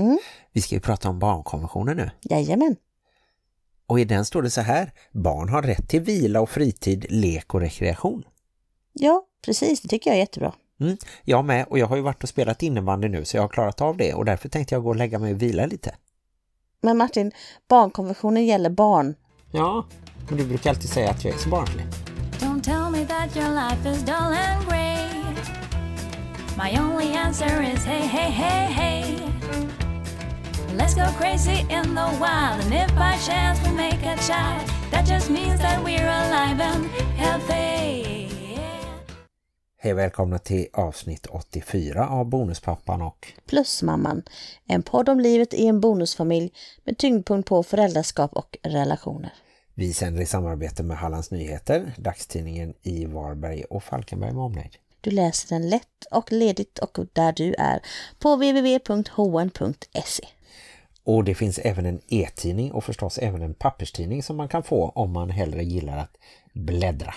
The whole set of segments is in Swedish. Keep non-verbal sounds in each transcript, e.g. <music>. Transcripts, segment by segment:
Mm. Vi ska ju prata om barnkonventionen nu. Jajamän. Och i den står det så här. Barn har rätt till vila och fritid, lek och rekreation. Ja, precis. Det tycker jag är jättebra. Mm, jag med och jag har ju varit och spelat innebandy nu så jag har klarat av det och därför tänkte jag gå och lägga mig och vila lite. Men Martin, barnkonventionen gäller barn. Ja, men du brukar alltid säga att jag är så barnlig. Don't tell me that your life is dull and grey. My only answer is hey, hey, hey, hey. Let's go crazy in the wild, and if by chance we make a child, that just means that we're alive and healthy. Hej välkomna till avsnitt 84 av Bonuspappan och Plusmamman. En podd om livet i en bonusfamilj med tyngdpunkt på föräldraskap och relationer. vi sänder i samarbete med Hallands Nyheter, dagstidningen i Varberg och Falkenberg med omnejd. Du läser den lätt och ledigt och där du är på www.hn.se. Och det finns även en e-tidning och förstås även en papperstidning som man kan få om man hellre gillar att bläddra.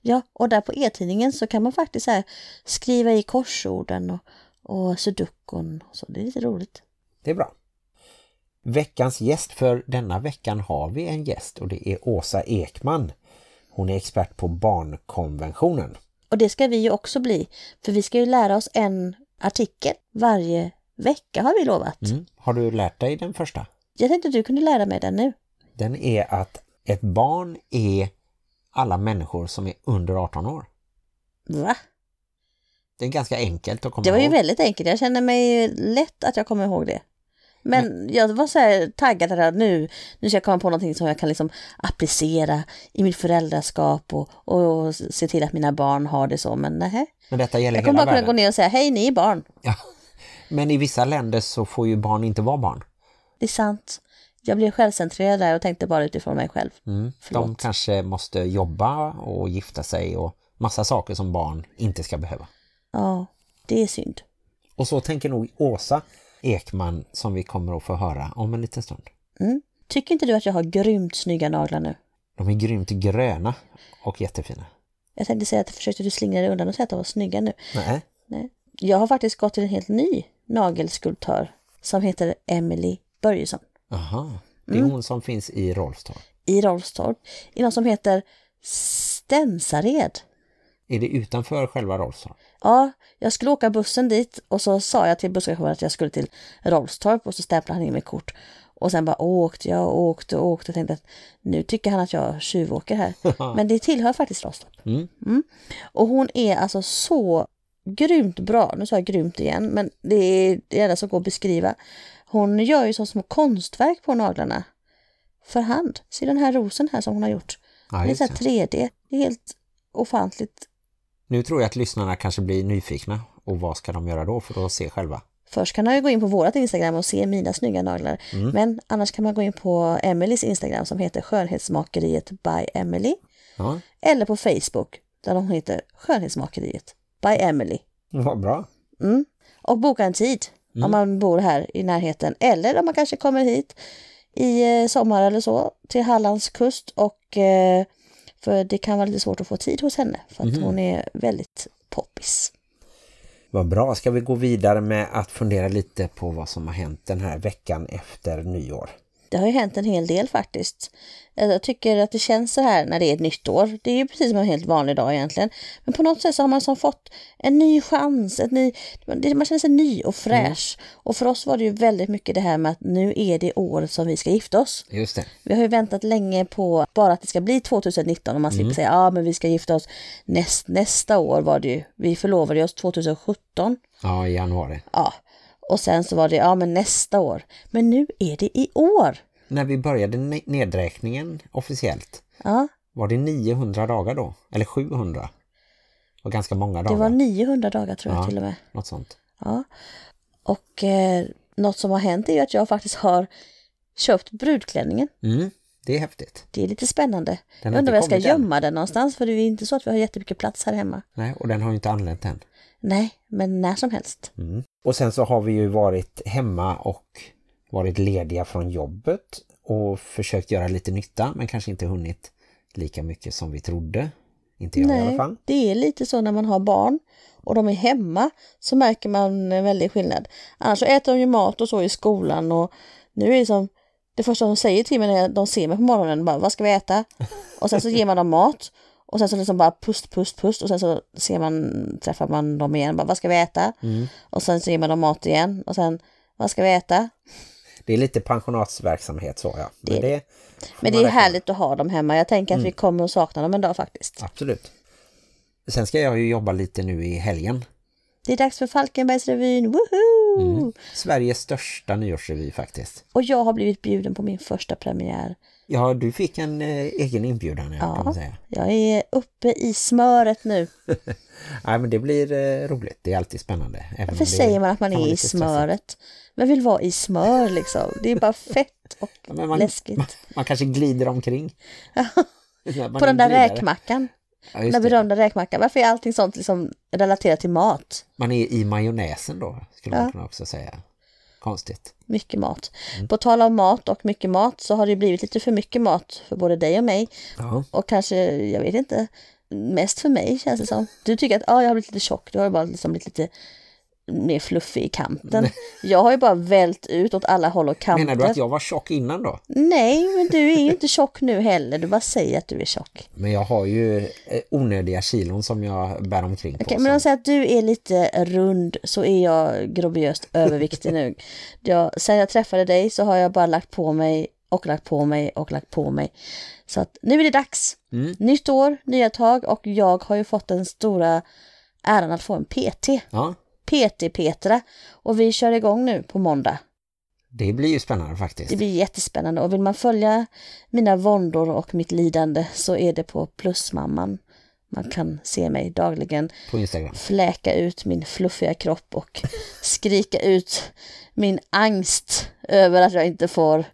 Ja, och där på e-tidningen så kan man faktiskt här skriva i korsorden och, och sudokon och så. Det är lite roligt. Det är bra. Veckans gäst för denna veckan har vi en gäst och det är Åsa Ekman. Hon är expert på barnkonventionen. Och det ska vi ju också bli. För vi ska ju lära oss en artikel varje vecka har vi lovat. Mm. Har du lärt dig den första? Jag tänkte att du kunde lära mig den nu. Den är att ett barn är alla människor som är under 18 år. Va? Det är ganska enkelt att komma Det var ju ihåg. väldigt enkelt. Jag känner mig lätt att jag kommer ihåg det. Men jag var så här taggad att nu, nu ska jag komma på någonting som jag kan liksom applicera i mitt föräldraskap och, och se till att mina barn har det så. Men nej. Men detta gäller Jag kommer bara kunna gå ner och säga hej ni är barn. Ja. Men i vissa länder så får ju barn inte vara barn. Det är sant. Jag blev självcentrerad där och tänkte bara utifrån mig själv. Mm. De kanske måste jobba och gifta sig och massa saker som barn inte ska behöva. Ja, det är synd. Och så tänker nog Åsa Ekman som vi kommer att få höra om en liten stund. Mm. Tycker inte du att jag har grymt snygga naglar nu? De är grymt gröna och jättefina. Jag tänkte säga att försökte du slingra dig undan och säga att de var snygga nu. Nej. Nej. Jag har faktiskt gått till en helt ny nagelskulptör som heter Emily Börjesson Aha. Det är Mm. hon som finns i Rolfstorp. i Rolfstorp. I något som heter Stensared. Är det utanför själva Rolfstorp? Ja, jag skulle åka bussen dit och så sa jag till busschauffören att jag skulle till Rolfstorp och så stämplade han in med kort. Och sen bara åkte jag och åkte och åkte och tänkte att nu tycker han att jag tjuvåker här. <laughs> Men det tillhör faktiskt Rolfstorp. Mm. Och hon är alltså så grymt bra. Nu sa jag grymt igen, men det är det enda som går att beskriva. Hon gör ju så små konstverk på naglarna. För hand. Se den här rosen här som hon har gjort. Ja, det är så här det. 3D. Det är helt ofantligt. Nu tror jag att lyssnarna kanske blir nyfikna. Och vad ska de göra då för att se själva? Först kan man ju gå in på vårat Instagram och se mina snygga naglar. Men annars kan man gå in på Emelies Instagram som heter Skönhetsmakeriet by Emily. Ja, Eller på Facebook där de heter Skönhetsmakeriet by Emily. vad bra. Mm. Och boka en tid om man bor här i närheten. Eller om man kanske kommer hit i eh, sommar eller så till Hallands kust. Och, eh, för det kan vara lite svårt att få tid hos henne. För att hon är väldigt poppis. Vad bra. Ska vi gå vidare med att fundera lite på vad som har hänt den här veckan efter nyår? Det har ju hänt en hel del faktiskt. Jag tycker att det känns så här när det är ett nytt år. Det är ju precis som en helt vanlig dag egentligen. Men på något sätt så har man som fått en ny chans. Ett ny, man känner sig ny och fräsch. Och för oss var det ju väldigt mycket det här med att nu är det året som vi ska gifta oss. Just det. Vi har ju väntat länge på bara att det ska bli 2019 och man slipper säga ja men vi ska gifta oss näst, nästa år var det ju. Vi förlovade oss 2017. Ja, i januari. Ja, och sen så var det ja men nästa år. Men nu är det i år. När vi började ne- nedräkningen officiellt Ja, var det 900 dagar då? Eller 700? Det var ganska många dagar. det var 900 dagar tror jag Ja. till och med. Något sånt. Ja. Och eh, något som har hänt är ju att jag faktiskt har köpt brudklänningen. Mm, det är häftigt. Det är lite spännande. Den jag undrar var jag ska kommit än. gömma den någonstans för det är inte så att vi har jättemycket plats här hemma. Nej, och den har ju inte anlänt än. Nej, men när som helst. Mm. Och sen så har vi ju varit hemma och varit lediga från jobbet och försökt göra lite nytta men kanske inte hunnit lika mycket som vi trodde. Inte jag i alla fall. det är lite så när man har barn och de är hemma så märker man en väldig skillnad. Annars äter de ju mat och så i skolan och nu är det som det första de säger till mig när de ser mig på morgonen, bara, vad ska vi äta? Och sen så ger man dem mat och sen så liksom bara pust, pust, pust och sen så ser man, träffar man dem igen, bara, vad ska vi äta? Mm. Och sen så ger man dem mat igen och sen, vad ska vi äta? Det är lite pensionatsverksamhet så ja. Men Det- det, Men det är räkna härligt att ha dem hemma. Jag tänker att vi kommer att sakna dem en dag faktiskt. Absolut. Sen ska jag ju jobba lite nu i helgen. Det är dags för Falkenbergsrevyn, woho! Sveriges största nyårsrevy faktiskt. Och jag har blivit bjuden på min första premiär. Ja, du fick en eh, egen inbjudan ja. kan man säga. jag är uppe i smöret nu. <laughs> Nej, men det blir eh, roligt. Det är alltid spännande. Varför säger man att man är i stressigt. smöret? Man vill vara i smör liksom. Det är bara fett och <laughs> Ja, man, läskigt. Man, man kanske glider omkring. <laughs> På den där glidare. räkmackan. Ja, Den berömda räkmackan. Varför är allting sånt liksom relaterat till mat? Man är i majonnäsen då, skulle Ja. man kunna också säga. Konstigt. Mycket mat. Mm. På tal om mat och mycket mat så har det blivit lite för mycket mat för både dig och mig. Ja, Och kanske, jag vet inte, mest för mig känns det som. Du tycker att ah, jag har blivit lite tjock, du har bara liksom blivit lite mer fluffig i kanten. Jag har ju bara vält ut åt alla håll och kanter. Menar du att jag var tjock innan då? Nej, men du är ju inte tjock nu heller. Du bara säger att du är tjock. Men jag har ju eh, onödiga kilon som jag bär omkring på. Okej, men om säger att du är lite rund så är jag grobiöst överviktig nu. Jag, sen jag träffade dig så har jag bara lagt på mig och lagt på mig och lagt på mig. Så att nu är det dags. Mm. Nytt år, nya tag och jag har ju fått den stora äran att få en PT. Ja, PT-Petra. Och vi kör igång nu på måndag. det blir ju spännande faktiskt. Det blir jättespännande och vill man följa mina våndor och mitt lidande så är det på Plusmamman. Man kan se mig dagligen På Instagram. fläka ut min fluffiga kropp och <laughs> skrika ut min angst över att jag inte får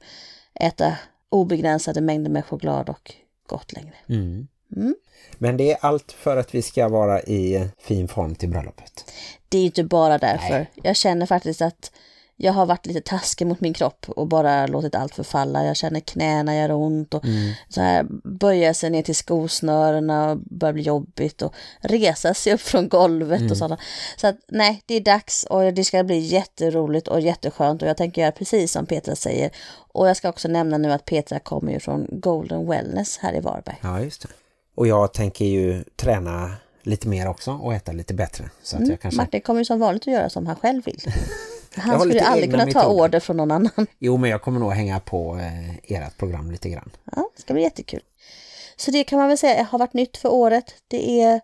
äta obegränsade mängder med choklad och gott längre. Mm. Mm. Men det är allt för att vi ska vara i fin form till bröllopet. Det är inte bara därför. Jag känner faktiskt att jag har varit lite taskig mot min kropp och bara låtit allt förfalla. Jag känner knäna gör ont och så här böja sig ner till skosnörena och börjar bli jobbigt och resa sig upp från golvet och sådana. Så att nej, det är dags och det ska bli jätteroligt och jätteskönt och jag tänker göra precis som Petra säger. Och jag ska också nämna nu att Petra kommer ju från Golden Wellness här i Varberg. Ja, just det. Och jag tänker ju träna lite mer också och äta lite bättre. Så att jag kanske... Martin kommer ju som vanligt att göra som han själv vill. <laughs> Han skulle aldrig kunna ta metoder. order från någon annan. Jo, men jag kommer nog hänga på eh, ert program lite grann. Ja, det ska bli jättekul. Så det kan man väl säga har varit nytt för året. Det är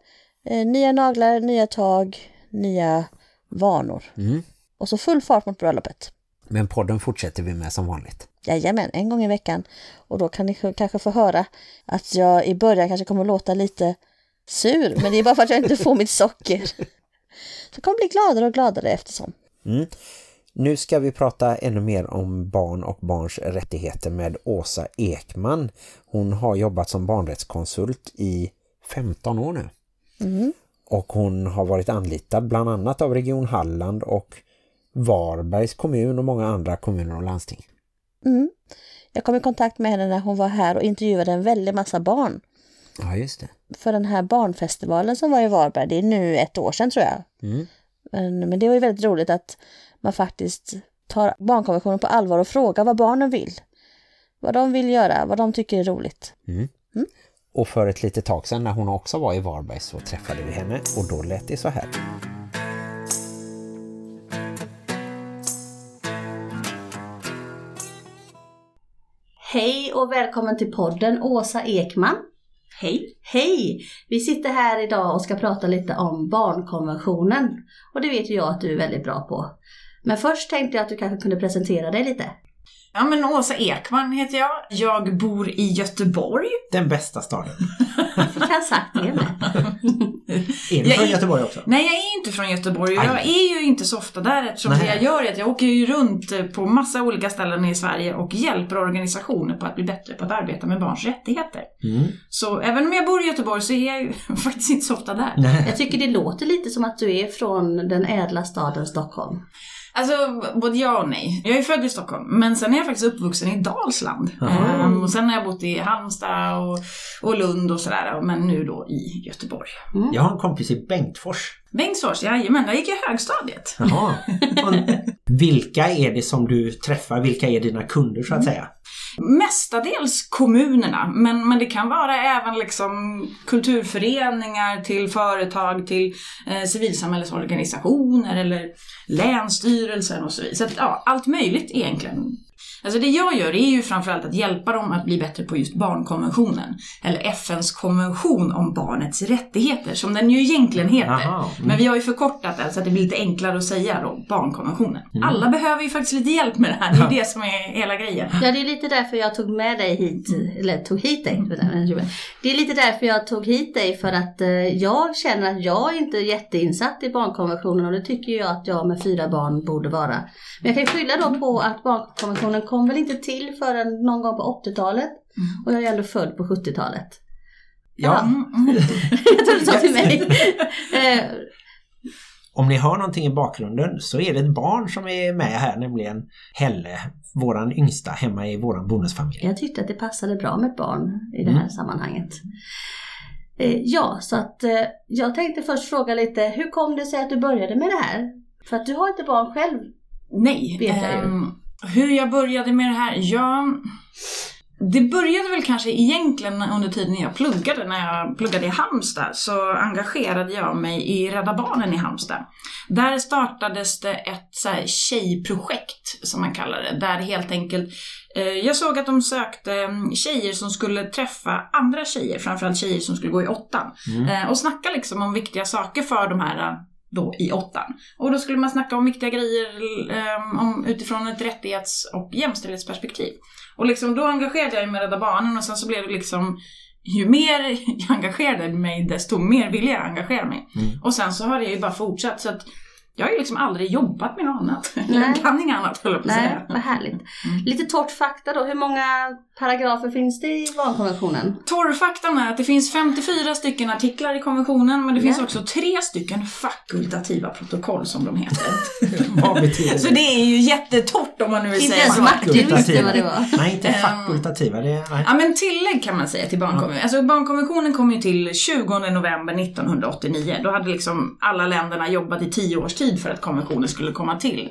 eh, nya naglar, nya tag, nya vanor. Mm. Och så full fart mot bröllopet. Men podden fortsätter vi med som vanligt. Jajamän, en gång i veckan. Och då kan ni kanske få höra att jag i början kanske kommer låta lite sur. Men det är bara för att jag inte får mitt socker. Så jag kommer bli gladare och gladare eftersom. Mm. Nu ska vi prata ännu mer om barn och barns rättigheter med Åsa Ekman. Hon har jobbat som barnrättskonsult i 15 år nu. Mm. Och hon har varit anlitad bland annat av Region Halland och Varbergs kommun och många andra kommuner och landsting. Mm. Jag kom i kontakt med henne när hon var här och intervjuade en väldig massa barn. Ja, just det. för den här barnfestivalen som var i Varberg. Det är nu ett år sedan tror jag. Mm. Men, men det var ju väldigt roligt att man faktiskt tar barnkonventionen på allvar och frågar vad barnen vill. Vad de vill göra, vad de tycker är roligt. Och för ett litet tag sedan när hon också var i Varberg så träffade vi henne och då lät det så här. Hej och välkommen till podden Åsa Ekman. Hej! Hej! Vi sitter här idag och ska prata lite om barnkonventionen. Och det vet ju jag att du är väldigt bra på. Men först tänkte jag att du kanske kunde presentera dig lite. Ja men Åsa Ekman heter jag. Jag bor i Göteborg. Den bästa staden. <laughs> Jag kan ha sagt det med. <laughs> Är du Jag från är- Göteborg också? Nej jag är inte från Göteborg Aj. jag är ju inte så ofta där eftersom Nej. det jag gör är att jag åker ju runt på massa olika ställen i Sverige och hjälper organisationer på att bli bättre på att arbeta med barns rättigheter. Mm. Så även om jag bor i Göteborg så är jag ju <laughs> faktiskt inte så ofta där. Nej. Jag tycker det låter lite som att du är från den ädla staden Stockholm. Alltså, både ja och nej. Jag är född i Stockholm, men sen är jag faktiskt uppvuxen i Dalsland. Ehm, och sen har jag bott i Halmstad och, och Lund och sådär, men nu då i Göteborg. Jag har en kompis i Bengtfors. Bengtsfors, jajamän, där gick jag i högstadiet. Jaha. <laughs> Vilka är det som du träffar? Vilka är dina kunder så att säga? Mestadels kommunerna, men, men det kan vara även liksom kulturföreningar till företag, till eh, civilsamhällesorganisationer eller länsstyrelsen och så vidare. Så att, ja, allt möjligt egentligen. Alltså det jag gör är ju framförallt att hjälpa dem att bli bättre på just barnkonventionen. Eller FNs konvention om barnets rättigheter, som den ju egentligen heter. Mm. Men vi har ju förkortat den så att det blir lite enklare att säga då, barnkonventionen. Alla behöver ju faktiskt lite hjälp med det här, det är ju det som är hela grejen. Ja, det är lite därför jag tog med dig hit, eller tog hit dig. Det är lite därför jag tog hit dig för att eh, jag känner att jag inte är jätteinsatt i barnkonventionen och det tycker jag att jag med fyra barn borde vara. Men jag kan skylla då på att barnkonventionen kom väl inte till förrän någon gång på 80-talet och jag är ändå född på 70-talet. Ja. Mm, mm. <laughs> jag tror du sa till mig. <laughs> Eh, Om ni hör någonting i bakgrunden så är det ett barn som är med här, nämligen Helle, våran yngsta hemma i våran bonusfamilj. Jag tyckte att det passade bra med ett barn i det här Mm. sammanhanget. Eh, ja, så att eh, jag tänkte först fråga lite, hur kom det sig att du började med det här? För att du har inte barn själv. Nej. Vet jag ju. ehm, hur jag började med det här? Ja, det började väl kanske egentligen under tiden jag pluggade. När jag pluggade i Halmstad så engagerade jag mig i Rädda Barnen i Halmstad. Där startades det ett så här tjejprojekt, som man kallar det. Där helt enkelt eh, jag såg att de sökte mm, tjejer som skulle träffa andra tjejer, framförallt tjejer som skulle gå i åttan. Eh, och snacka liksom om viktiga saker för de här eh, då i åttan. Och då skulle man snacka om viktiga grejer eh, om, utifrån ett rättighets och jämställdhetsperspektiv. Och liksom då engagerade jag mig med Rädda Barnen och sen så blev det liksom ju mer <laughs> jag engagerade mig desto mer ville jag engagera mig. Mm. Och sen så har det ju bara fortsatt så att jag har ju liksom aldrig jobbat med något annat. <laughs> Nej. Jag kan inget annat höll jag på att säga. vad härligt. Lite torrt fakta då, hur många paragrafer finns det i barnkonventionen? Torrfaktan är att det finns 54 stycken artiklar i konventionen men det finns också tre stycken fakultativa protokoll som de heter. <laughs> Vad betyder Så det? det är ju jättetorrt om man nu vill Inte säga så. Martin visste vad det var. Nej, inte Ehm, fakultativa. Det är, nej. Ja men tillägg kan man säga till barnkonventionen. Alltså barnkonventionen kom ju till 20 november 1989. Då hade liksom alla länderna jobbat i tio års tid för att konventionen skulle komma till.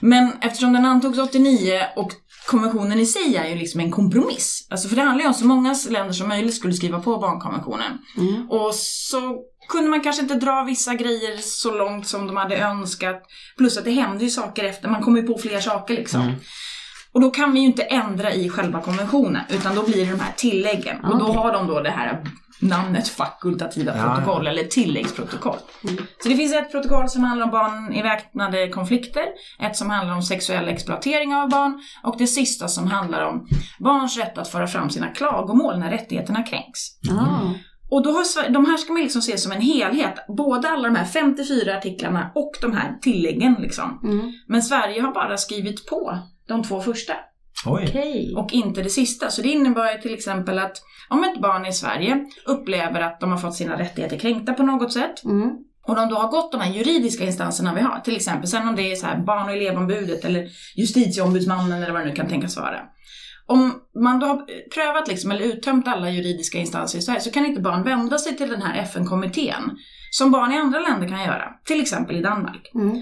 Men eftersom den antogs 89 och konventionen i sig är ju liksom en kompromiss. Alltså för det handlar ju om så många länder som möjligt skulle skriva på barnkonventionen. Mm. Och så kunde man kanske inte dra vissa grejer så långt som de hade önskat. Plus att det händer ju saker efter, man kommer ju på fler saker liksom. Mm. Och då kan vi ju inte ändra i själva konventionen, utan då blir det de här tilläggen. Och då har de då det här namnet fakultativa Ja, protokoll eller tilläggsprotokoll. Så det finns ett protokoll som handlar om barn i väpnade konflikter, ett som handlar om sexuell exploatering av barn och det sista som handlar om barns rätt att föra fram sina klagomål när rättigheterna kränks. Ah. Och då har, de här ska man liksom se som en helhet, både alla de här 54 artiklarna och de här tilläggen liksom. Mm. Men Sverige har bara skrivit på de två första Okej. och inte det sista. Så det innebär ju till exempel att om ett barn i Sverige upplever att de har fått sina rättigheter kränkta på något sätt Mm. och de då har gått de här juridiska instanserna vi har, till exempel sen om det är så här barn och elevombudet eller justitieombudsmannen eller vad det nu kan tänkas vara. Om man då har prövat liksom, eller uttömt alla juridiska instanser i Sverige så kan inte barn vända sig till den här FN-kommittén som barn i andra länder kan göra, till exempel i Danmark. Mm.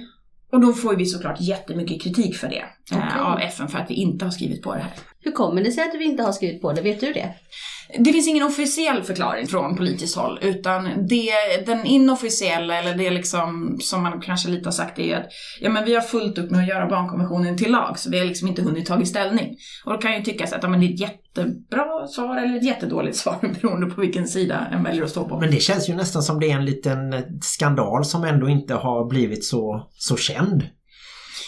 Och då får vi såklart jättemycket kritik för det eh, av FN för att vi inte har skrivit på det här. Hur kommer det sig att vi inte har skrivit på det? Vet du det? Det finns ingen officiell förklaring från politiskt håll, utan det, den inofficiella, eller det liksom som man kanske lite har sagt, är att ja, men vi har fullt upp med att göra barnkonventionen till lag, så vi har liksom inte hunnit tagit ställning. Och då kan ju tyckas att ja, men det är ett jättebra svar eller ett jättedåligt svar, <laughs> beroende på vilken sida en väljer att stå på. Men det känns ju nästan som det är en liten skandal som ändå inte har blivit så, så känd.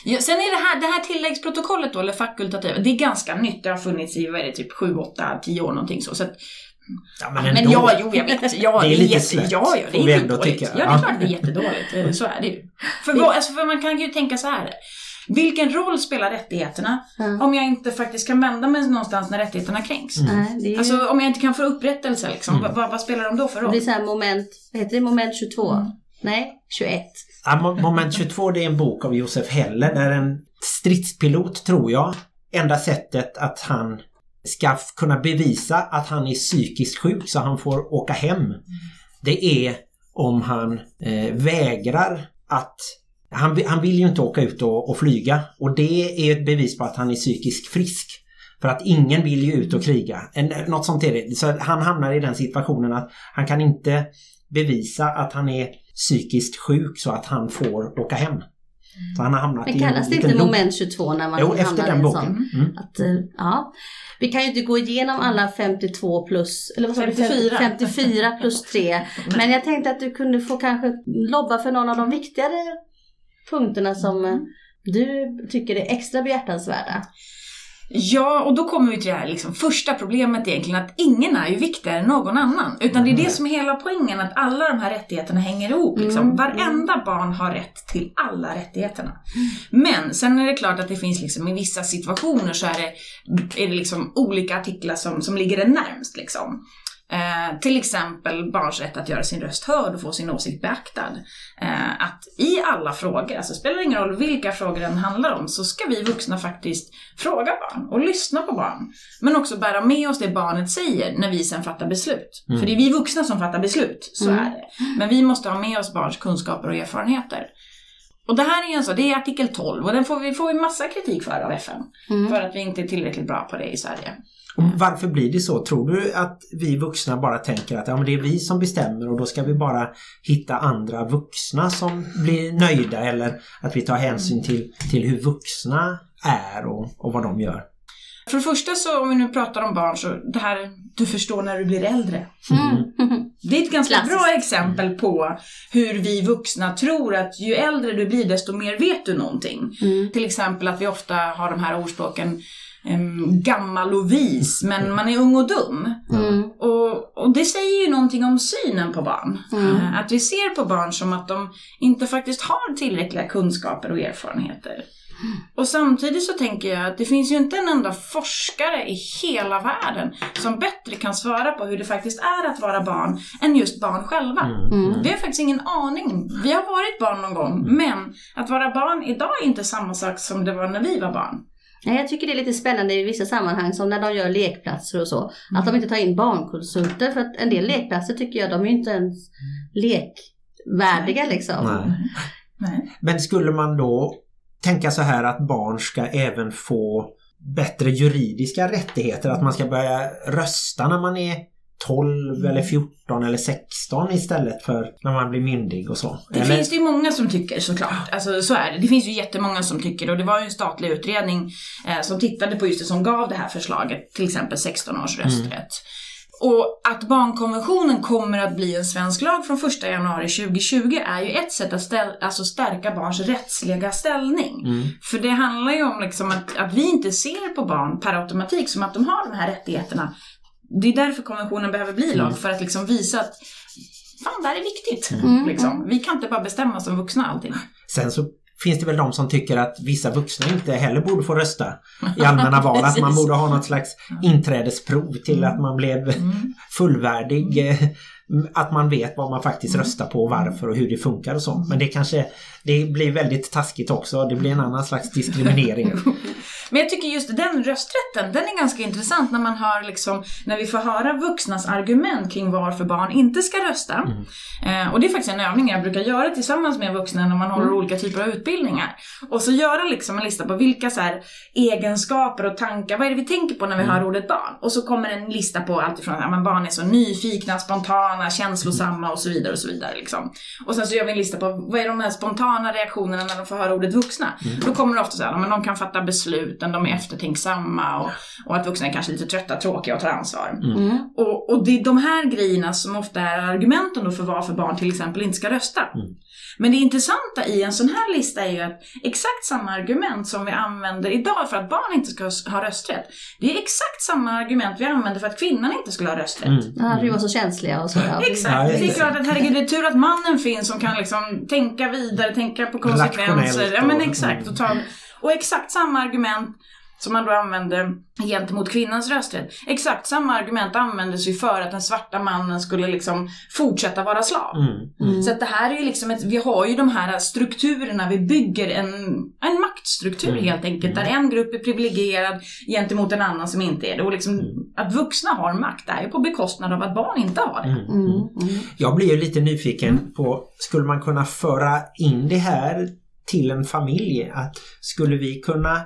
Ja, sen är det här, det här tilläggsprotokollet då, eller fakultativa, det är ganska nytt. Det har funnits i, vad är det, typ 7, 8, 10 år någonting så. så att, Ja, men ändå. ja, jo, jag vet. <laughs> Ja, Det är det är, lite jätte, slött, ja, ja, det är ändå skitdåligt. tycka. Ja, det är klart det är jättedåligt. Så är det ju. För, vad, alltså, för man kan ju tänka så här. Vilken roll spelar rättigheterna Mm. om jag inte faktiskt kan vända mig någonstans när rättigheterna kränks? Nej, det är ju... Alltså om jag inte kan få upprättelse liksom, Mm. vad, vad, spelar de då för det roll? blir så här moment, vad heter det, moment 22? Mm. Nej, 21. Ja, moment 22 det är en bok av Josef Heller där en stridspilot tror jag, enda sättet att han ska kunna bevisa att han är psykiskt sjuk så han får åka hem. Det är om han eh, vägrar att han, han vill ju inte åka ut och, och flyga och det är ett bevis på att han är psykiskt frisk. För att ingen vill ju ut och kriga. En, något sånt är det. Så han hamnar i den situationen att han kan inte bevisa att han är psykiskt sjuk så att han får åka hem. Så han har hamnat Men i en kallas det liten inte moment 22 när man Jo, hamnar efter i den en boken. sån? Mm. Att, eh, ja. Vi kan ju inte gå igenom alla 52 plus, eller vad sa du? 54. 54 plus 3. <laughs> Men jag tänkte att du kunde få kanske lobba för någon av de viktigare punkterna som eh, du tycker är extra behjärtansvärda. Ja, och då kommer vi till det här liksom, första problemet egentligen att ingen är ju viktigare än någon annan. Utan det är det som är hela poängen, att alla de här rättigheterna hänger ihop. Liksom. Mm. Varenda barn har rätt till alla rättigheterna. Men sen är det klart att det finns liksom, i vissa situationer så är det, är det liksom olika artiklar som, som ligger en närmst. Liksom. Eh, till exempel barns rätt att göra sin röst hörd och få sin åsikt beaktad. Eh, att i alla frågor, alltså spelar ingen roll vilka frågor den handlar om, så ska vi vuxna faktiskt fråga barn och lyssna på barn. Men också bära med oss det barnet säger när vi sen fattar beslut. För det är vi vuxna som fattar beslut, så Mm. är det. Men vi måste ha med oss barns kunskaper och erfarenheter. Och det här är en så, det är artikel 12 och den får vi får vi massa kritik för av FN. Mm. För att vi inte är tillräckligt bra på det i Sverige. Och varför blir det så? Tror du att vi vuxna bara tänker att ja, men det är vi som bestämmer och då ska vi bara hitta andra vuxna som blir nöjda eller att vi tar hänsyn till, till hur vuxna är och, och vad de gör? För det första så, om vi nu pratar om barn, så det här du förstår när du blir äldre. Mm. <laughs> Det är ett ganska Klassiskt. bra exempel på hur vi vuxna tror att ju äldre du blir desto mer vet du någonting. Mm. Till exempel att vi ofta har de här ordspråken gammal och vis, men man är ung och dum. Mm. Och, och det säger ju någonting om synen på barn. Mm. Eh, Att vi ser på barn som att de inte faktiskt har tillräckliga kunskaper och erfarenheter. Och samtidigt så tänker jag att det finns ju inte en enda forskare i hela världen som bättre kan svara på hur det faktiskt är att vara barn än just barn själva. Mm. Vi har faktiskt ingen aning. Vi har varit barn någon gång, men att vara barn idag är inte samma sak som det var när vi var barn. Nej, jag tycker det är lite spännande i vissa sammanhang som när de gör lekplatser och så. Att de inte tar in barnkonsulter för att en del lekplatser tycker jag de är inte ens lekvärdiga liksom. Nej. Nej. Men skulle man då tänka så här att barn ska även få bättre juridiska rättigheter? Att man ska börja rösta när man är 12 eller 14 eller 16 istället för när man blir myndig och så? Det eller? finns det ju många som tycker såklart. Alltså så är det. Det finns ju jättemånga som tycker och det var ju en statlig utredning eh, som tittade på just det som gav det här förslaget, till exempel 16 års rösträtt. Och att barnkonventionen kommer att bli en svensk lag från 1 januari 2020 är ju ett sätt att ställ, alltså stärka barns rättsliga ställning. Mm. För det handlar ju om liksom att, att vi inte ser på barn per automatik som att de har de här rättigheterna. Det är därför konventionen behöver bli lag, för att liksom visa att fan, det här är viktigt. Mm. Liksom. Vi kan inte bara bestämma som vuxna allting. Sen så finns det väl de som tycker att vissa vuxna inte heller borde få rösta i allmänna val. Att man borde ha något slags inträdesprov till att man blev Mm. fullvärdig. eh, Att man vet vad man faktiskt röstar på och varför och hur det funkar och så. Men det kanske det blir väldigt taskigt också. Det blir en annan slags diskriminering. <laughs> Men jag tycker just den rösträtten, den är ganska intressant när man hör liksom, när vi får höra vuxnas argument kring varför barn inte ska rösta. Eh, och det är faktiskt en övning jag brukar göra tillsammans med vuxna när man håller olika typer av utbildningar. Och så göra liksom en lista på vilka så här egenskaper och tankar, vad är det vi tänker på när vi hör ordet barn? Och så kommer en lista på allt ifrån att barn är så nyfikna, spontana, känslosamma och så vidare och så vidare. Liksom. Och sen så gör vi en lista på vad är de här spontana reaktionerna när de får höra ordet vuxna. Då kommer det ofta så här, men de kan fatta besluten, de är eftertänksamma och, och att vuxna är kanske lite trötta, tråkiga och tar ansvar. Mm. Och, och det är de här grejerna som ofta är argumenten då för varför barn till exempel inte ska rösta. Men det intressanta i en sån här lista är ju att exakt samma argument som vi använder idag för att barn inte ska ha rösträtt, det är exakt samma argument vi använder för att kvinnan inte skulle ha rösträtt. Mm. Ja, vi var så känsliga och så. Ja. Exakt, det är det. klart att herregud, det är tur att mannen finns som kan liksom tänka vidare, tänka på konsekvenser. Ja men exakt. Och, ta, och exakt samma argument som man då använde gentemot kvinnans rösträtt. Exakt samma argument användes ju för att den svarta mannen skulle liksom fortsätta vara slav. Mm. Så att det här är ju liksom ett, vi har ju de här strukturerna, vi bygger en, en maktstruktur Mm. helt enkelt. Där en grupp är privilegierad gentemot en annan som inte är det. Och liksom att vuxna har makt är ju på bekostnad av att barn inte har det. Mm. Mm. Mm. Jag blir ju lite nyfiken på, skulle man kunna föra in det här till en familj? Att skulle vi kunna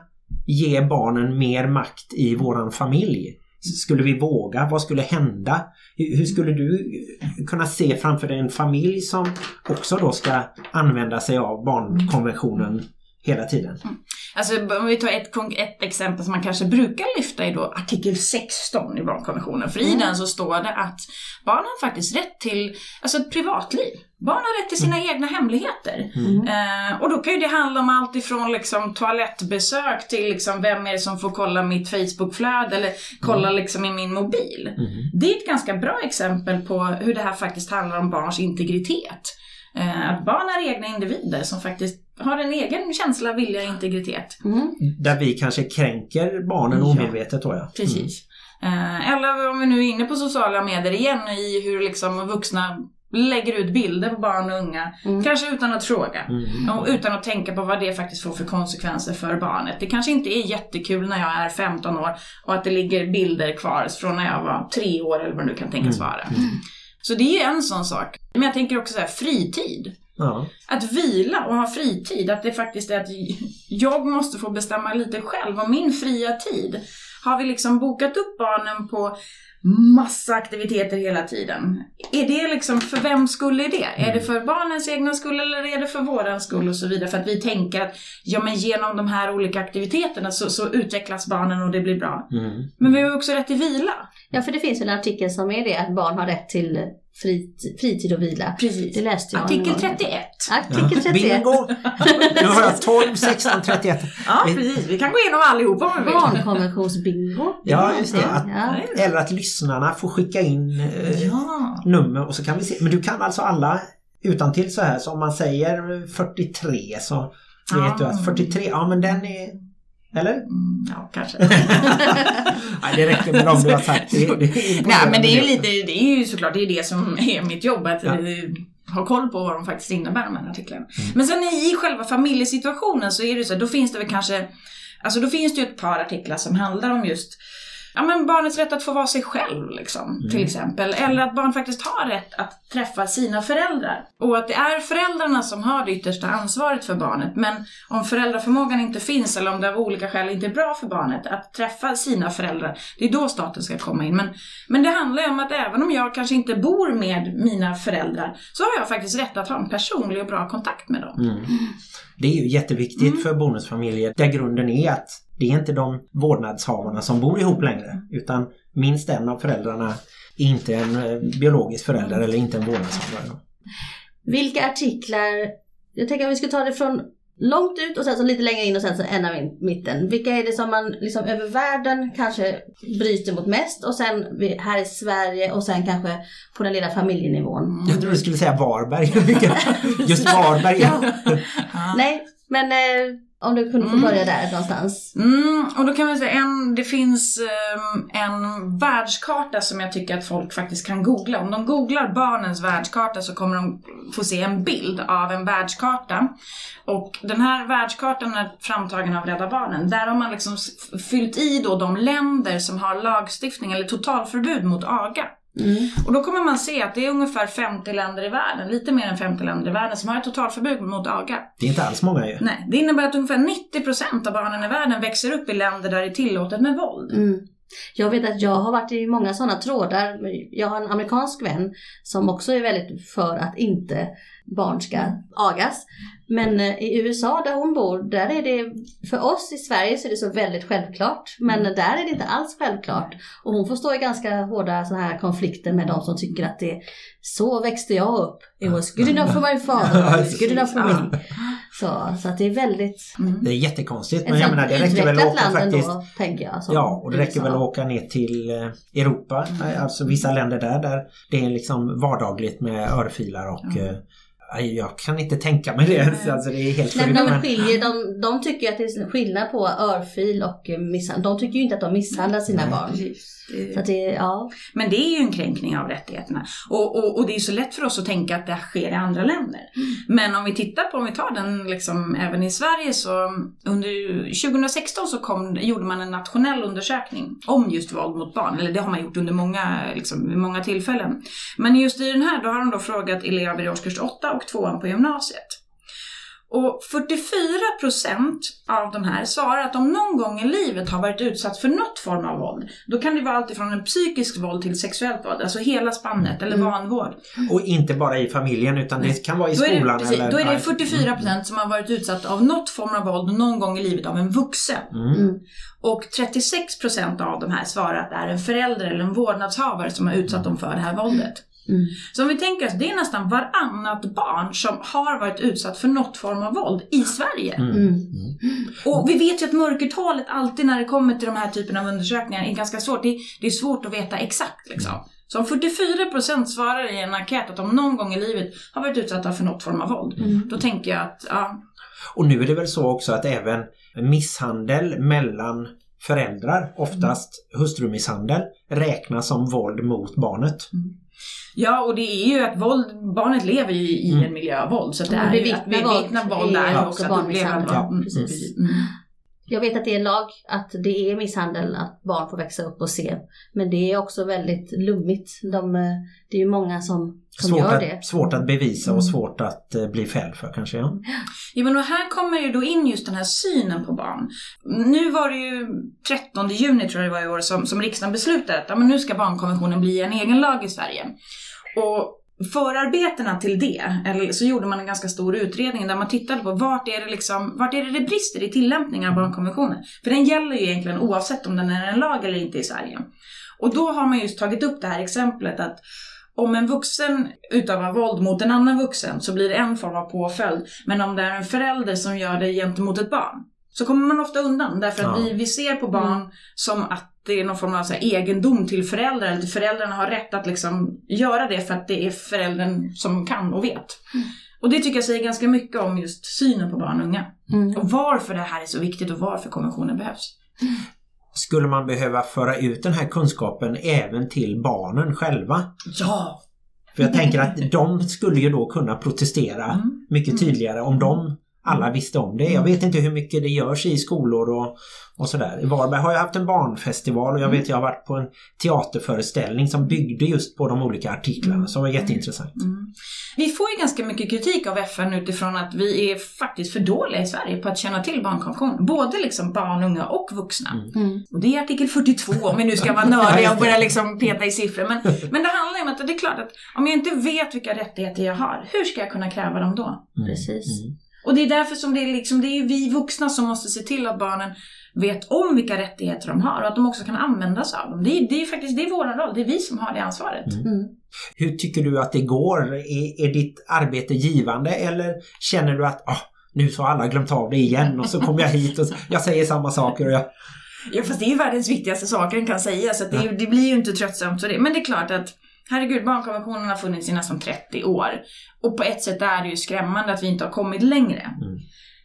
ge barnen mer makt i våran familj? Skulle vi våga? Vad skulle hända? Hur hur skulle du kunna se framför dig en familj som också då ska använda sig av barnkonventionen hela tiden? Mm. Alltså om vi tar ett, ett exempel som man kanske brukar lyfta är då artikel 16 i barnkonventionen. För i den så står det att barn har faktiskt rätt till alltså ett privatliv. Barn har rätt till sina egna hemligheter. Eh, och då kan ju det handla om allt ifrån liksom toalettbesök till liksom vem är det som får kolla mitt Facebookflöde eller kolla liksom i min mobil. Det är ett ganska bra exempel på hur det här faktiskt handlar om barns integritet. Eh, att barn är egna individer som faktiskt har en egen känsla, vilja och integritet. Mm. Där vi kanske kränker barnen Ja. omedvetet då ja. Precis. Eh, eller om vi nu är inne på sociala medier igen i hur liksom vuxna lägger ut bilder på barn och unga. Kanske utan att fråga. Mm. Och utan att tänka på vad det faktiskt får för konsekvenser för barnet. Det kanske inte är jättekul när jag är 15 år och att det ligger bilder kvar från när jag var 3 år eller vad det nu kan tänkas vara. Så det är en sån sak. Men jag tänker också så här, fritid. Ja. Att vila och ha fritid, att det faktiskt är att jag måste få bestämma lite själv om min fria tid. Har vi liksom bokat upp barnen på massa aktiviteter hela tiden? Är det liksom, för vem skull är det? Är det för barnens egna skull eller är det för våran skull och så vidare? För att vi tänker att ja men genom de här olika aktiviteterna så, så utvecklas barnen och det blir bra. Mm. Men vi har ju också rätt till vila. Ja, för det finns en artikel som är det att barn har rätt till frit, fritid och vila. Precis. Det läste jag. Artikel någon gång. 31. Artikel 31. Bingo! <laughs> Nu har jag 12, 16, 31. Ja, precis. Vi kan gå igenom allihopa om vi vill. Barnkonventionsbingo. Ja, just det. Att, Ja. Eller att lyssnarna får skicka in eh, Ja. nummer och så kan vi se. Men du kan alltså alla utan till så här. Så om man säger 43 så vet Ja. du att 43, ja men den är... Eller? Mm, ja, kanske. <laughs> Nej, det räcker med dem du har sagt. Det, det Nej men det är ju lite, det är ju såklart det är det som är mitt jobb att Ja. ha koll på vad de faktiskt innebär de här artiklarna. Men sen i själva familjesituationen så är det så, då finns det väl kanske, alltså då finns det ju ett par artiklar som handlar om just Ja men barnets rätt att få vara sig själv liksom, till exempel. Eller att barn faktiskt har rätt att träffa sina föräldrar. Och att det är föräldrarna som har det yttersta ansvaret för barnet. Men om föräldraförmågan inte finns eller om det av olika skäl inte är bra för barnet att träffa sina föräldrar, det är då staten ska komma in. Men, men det handlar ju om att även om jag kanske inte bor med mina föräldrar så har jag faktiskt rätt att ha en personlig och bra kontakt med dem. Mm. Det är ju jätteviktigt för bonusfamiljer där grunden är att det är inte de vårdnadshavarna som bor ihop längre utan minst en av föräldrarna är inte en eh, biologisk förälder eller inte en vårdnadshavare. Vilka artiklar, jag tänker att vi ska ta det från långt ut och sen så lite längre in och sen så av i mitten. Vilka är det som man liksom över världen kanske bryter mot mest och sen här i Sverige och sen kanske på den lilla familjenivån. Jag trodde du skulle säga Varberg. <laughs> <laughs> Just Varberg. Ja. Nej, men eh, om du kunde få börja där någonstans. Mm, och då kan man säga en, det finns ehm, en världskarta som jag tycker att folk faktiskt kan googla. Om de googlar barnens världskarta så kommer de få se en bild av en världskarta. Och den här världskartan är framtagen av Rädda Barnen. Där har man liksom fyllt i då de länder som har lagstiftning eller totalförbud mot aga. Mm. Och då kommer man se att det är ungefär 50 länder i världen, lite mer än 50 länder i världen som har ett totalförbud mot aga. Det är inte alls många ju. Nej, det innebär att ungefär 90% av barnen i världen växer upp i länder där det är tillåtet med våld. Mm. Jag vet att jag har varit i många sådana trådar. Jag har en amerikansk vän som också är väldigt för att inte barn ska agas. Men eh, i USA där hon bor, där är det, för oss i Sverige så är det så väldigt självklart. Men där är det inte alls självklart. Och hon får stå i ganska hårda såna här konflikter med de som tycker att det så växte jag upp. It was good enough for my father, <laughs> it was good enough for me. Så, så att det är väldigt Det är jättekonstigt. Men jag menar det räcker väl att åka faktiskt ändå, tänker jag. Ja, och det räcker USA. väl att åka ner till eh, Europa, alltså vissa länder där, där det är liksom vardagligt med örfilar och Aj, Jag kan inte tänka mig det ens. <laughs> Alltså, det är helt Nej, men de skiljer, de, de tycker att det är skillnad på örfil och misshandel. De tycker ju inte att de misshandlar sina barn. Så att det, ja. Men det är ju en kränkning av rättigheterna. Och, och, och det är ju så lätt för oss att tänka att det sker i andra länder. Men om vi tittar på, om vi tar den liksom även i Sverige så under 2016 så kom, gjorde man en nationell undersökning om just våld mot barn. Eller det har man gjort under många, liksom, många tillfällen. Men just i den här då har de då frågat elever i årskurs 8 och 2 på gymnasiet. Och 44% av de här svarar att de någon gång i livet har varit utsatt för något form av våld. Då kan det vara allt ifrån en psykisk våld till sexuellt våld, alltså hela spannet, eller vanvård. Och inte bara i familjen utan det kan vara i Då är det, skolan. precis, eller, då är det Ja. 44% som har varit utsatt av något form av våld någon gång i livet av en vuxen. Mm. Och 36% av de här svarar att det är en förälder eller en vårdnadshavare som har utsatt dem för det här våldet. Mm. Så om vi tänker oss, det är nästan varannat barn som har varit utsatt för något form av våld i Sverige. Mm. Och vi vet ju att mörkertalet alltid när det kommer till de här typen av undersökningar är ganska svårt. Det, det är svårt att veta exakt liksom. Så om 44% svarar i en enkät att de någon gång i livet har varit utsatta för något form av våld. Då tänker jag att, ja, Och nu är det väl så också att även misshandel mellan föräldrar, oftast hustrumisshandel, räknas som våld mot barnet. Ja och det är ju att våld, barnet lever ju i Mm. en miljö av våld. Så att det är ju att bevittna våld våld är ju också att uppleva våld. Mm, Precis. Mm. Jag vet att det är en lag att det är misshandel att barn får växa upp och se. Men det är också väldigt lummigt. De, eh, det är ju många som, som Svårt gör att, det. svårt att bevisa Mm. och svårt att eh, bli fälld för kanske. Ja. Ja men och här kommer ju då in just den här synen på barn. Nu var det ju 13 juni tror jag det var i år som, som riksdagen beslutade att ja, men nu ska barnkonventionen bli en egen lag i Sverige. Och förarbetena till det, eller så gjorde man en ganska stor utredning där man tittade på vart är det liksom, vart är det det brister i tillämpningen av barnkonventionen. För den gäller ju egentligen oavsett om den är en lag eller inte i Sverige. Och då har man just tagit upp det här exemplet att om en vuxen utövar våld mot en annan vuxen så blir det en form av påföljd. Men om det är en förälder som gör det gentemot ett barn så kommer man ofta undan. Därför att Ja. vi, vi ser på barn som att det är någon form av så här egendom till föräldrar. Eller föräldrarna har rätt att liksom göra det för att det är föräldern som kan och vet. Och det tycker jag säger ganska mycket om just synen på barn och unga. Mm. Och varför det här är så viktigt och varför konventionen behövs. Skulle man behöva föra ut den här kunskapen även till barnen själva? Ja! För jag tänker att de skulle ju då kunna protestera Mm. mycket tydligare om de alla visste om det. Jag vet inte hur mycket det görs i skolor och, och sådär. I Varberg har jag haft en barnfestival och jag vet jag har varit på en teaterföreställning som byggde just på de olika artiklarna som var jätteintressant. Mm. Vi får ju ganska mycket kritik av FN utifrån att vi är faktiskt för dåliga i Sverige på att känna till barnkonventionen. Både liksom barn, unga och vuxna. Mm. Och det är artikel 42 om vi nu ska vara <laughs> nördiga och börja liksom peta i siffror. Men, <laughs> men det handlar ju om att det är klart att om jag inte vet vilka rättigheter jag har, hur ska jag kunna kräva dem då? Mm. Precis. Och det är därför som det är liksom, det är vi vuxna som måste se till att barnen vet om vilka rättigheter de har och att de också kan använda sig av dem. Det är, det är faktiskt, det är vår roll, det är vi som har det ansvaret. Mm. Mm. Hur tycker du att det går? Är, är ditt arbete givande eller känner du att ah, nu så har alla glömt av det igen och så kommer jag hit och jag säger samma saker och jag... Ja fast det är ju världens viktigaste saker en kan säga så att det, det blir ju inte tröttsamt för det. Men det är klart att herregud barnkonventionen har funnits i nästan 30 år. Och på ett sätt är det ju skrämmande att vi inte har kommit längre. Mm.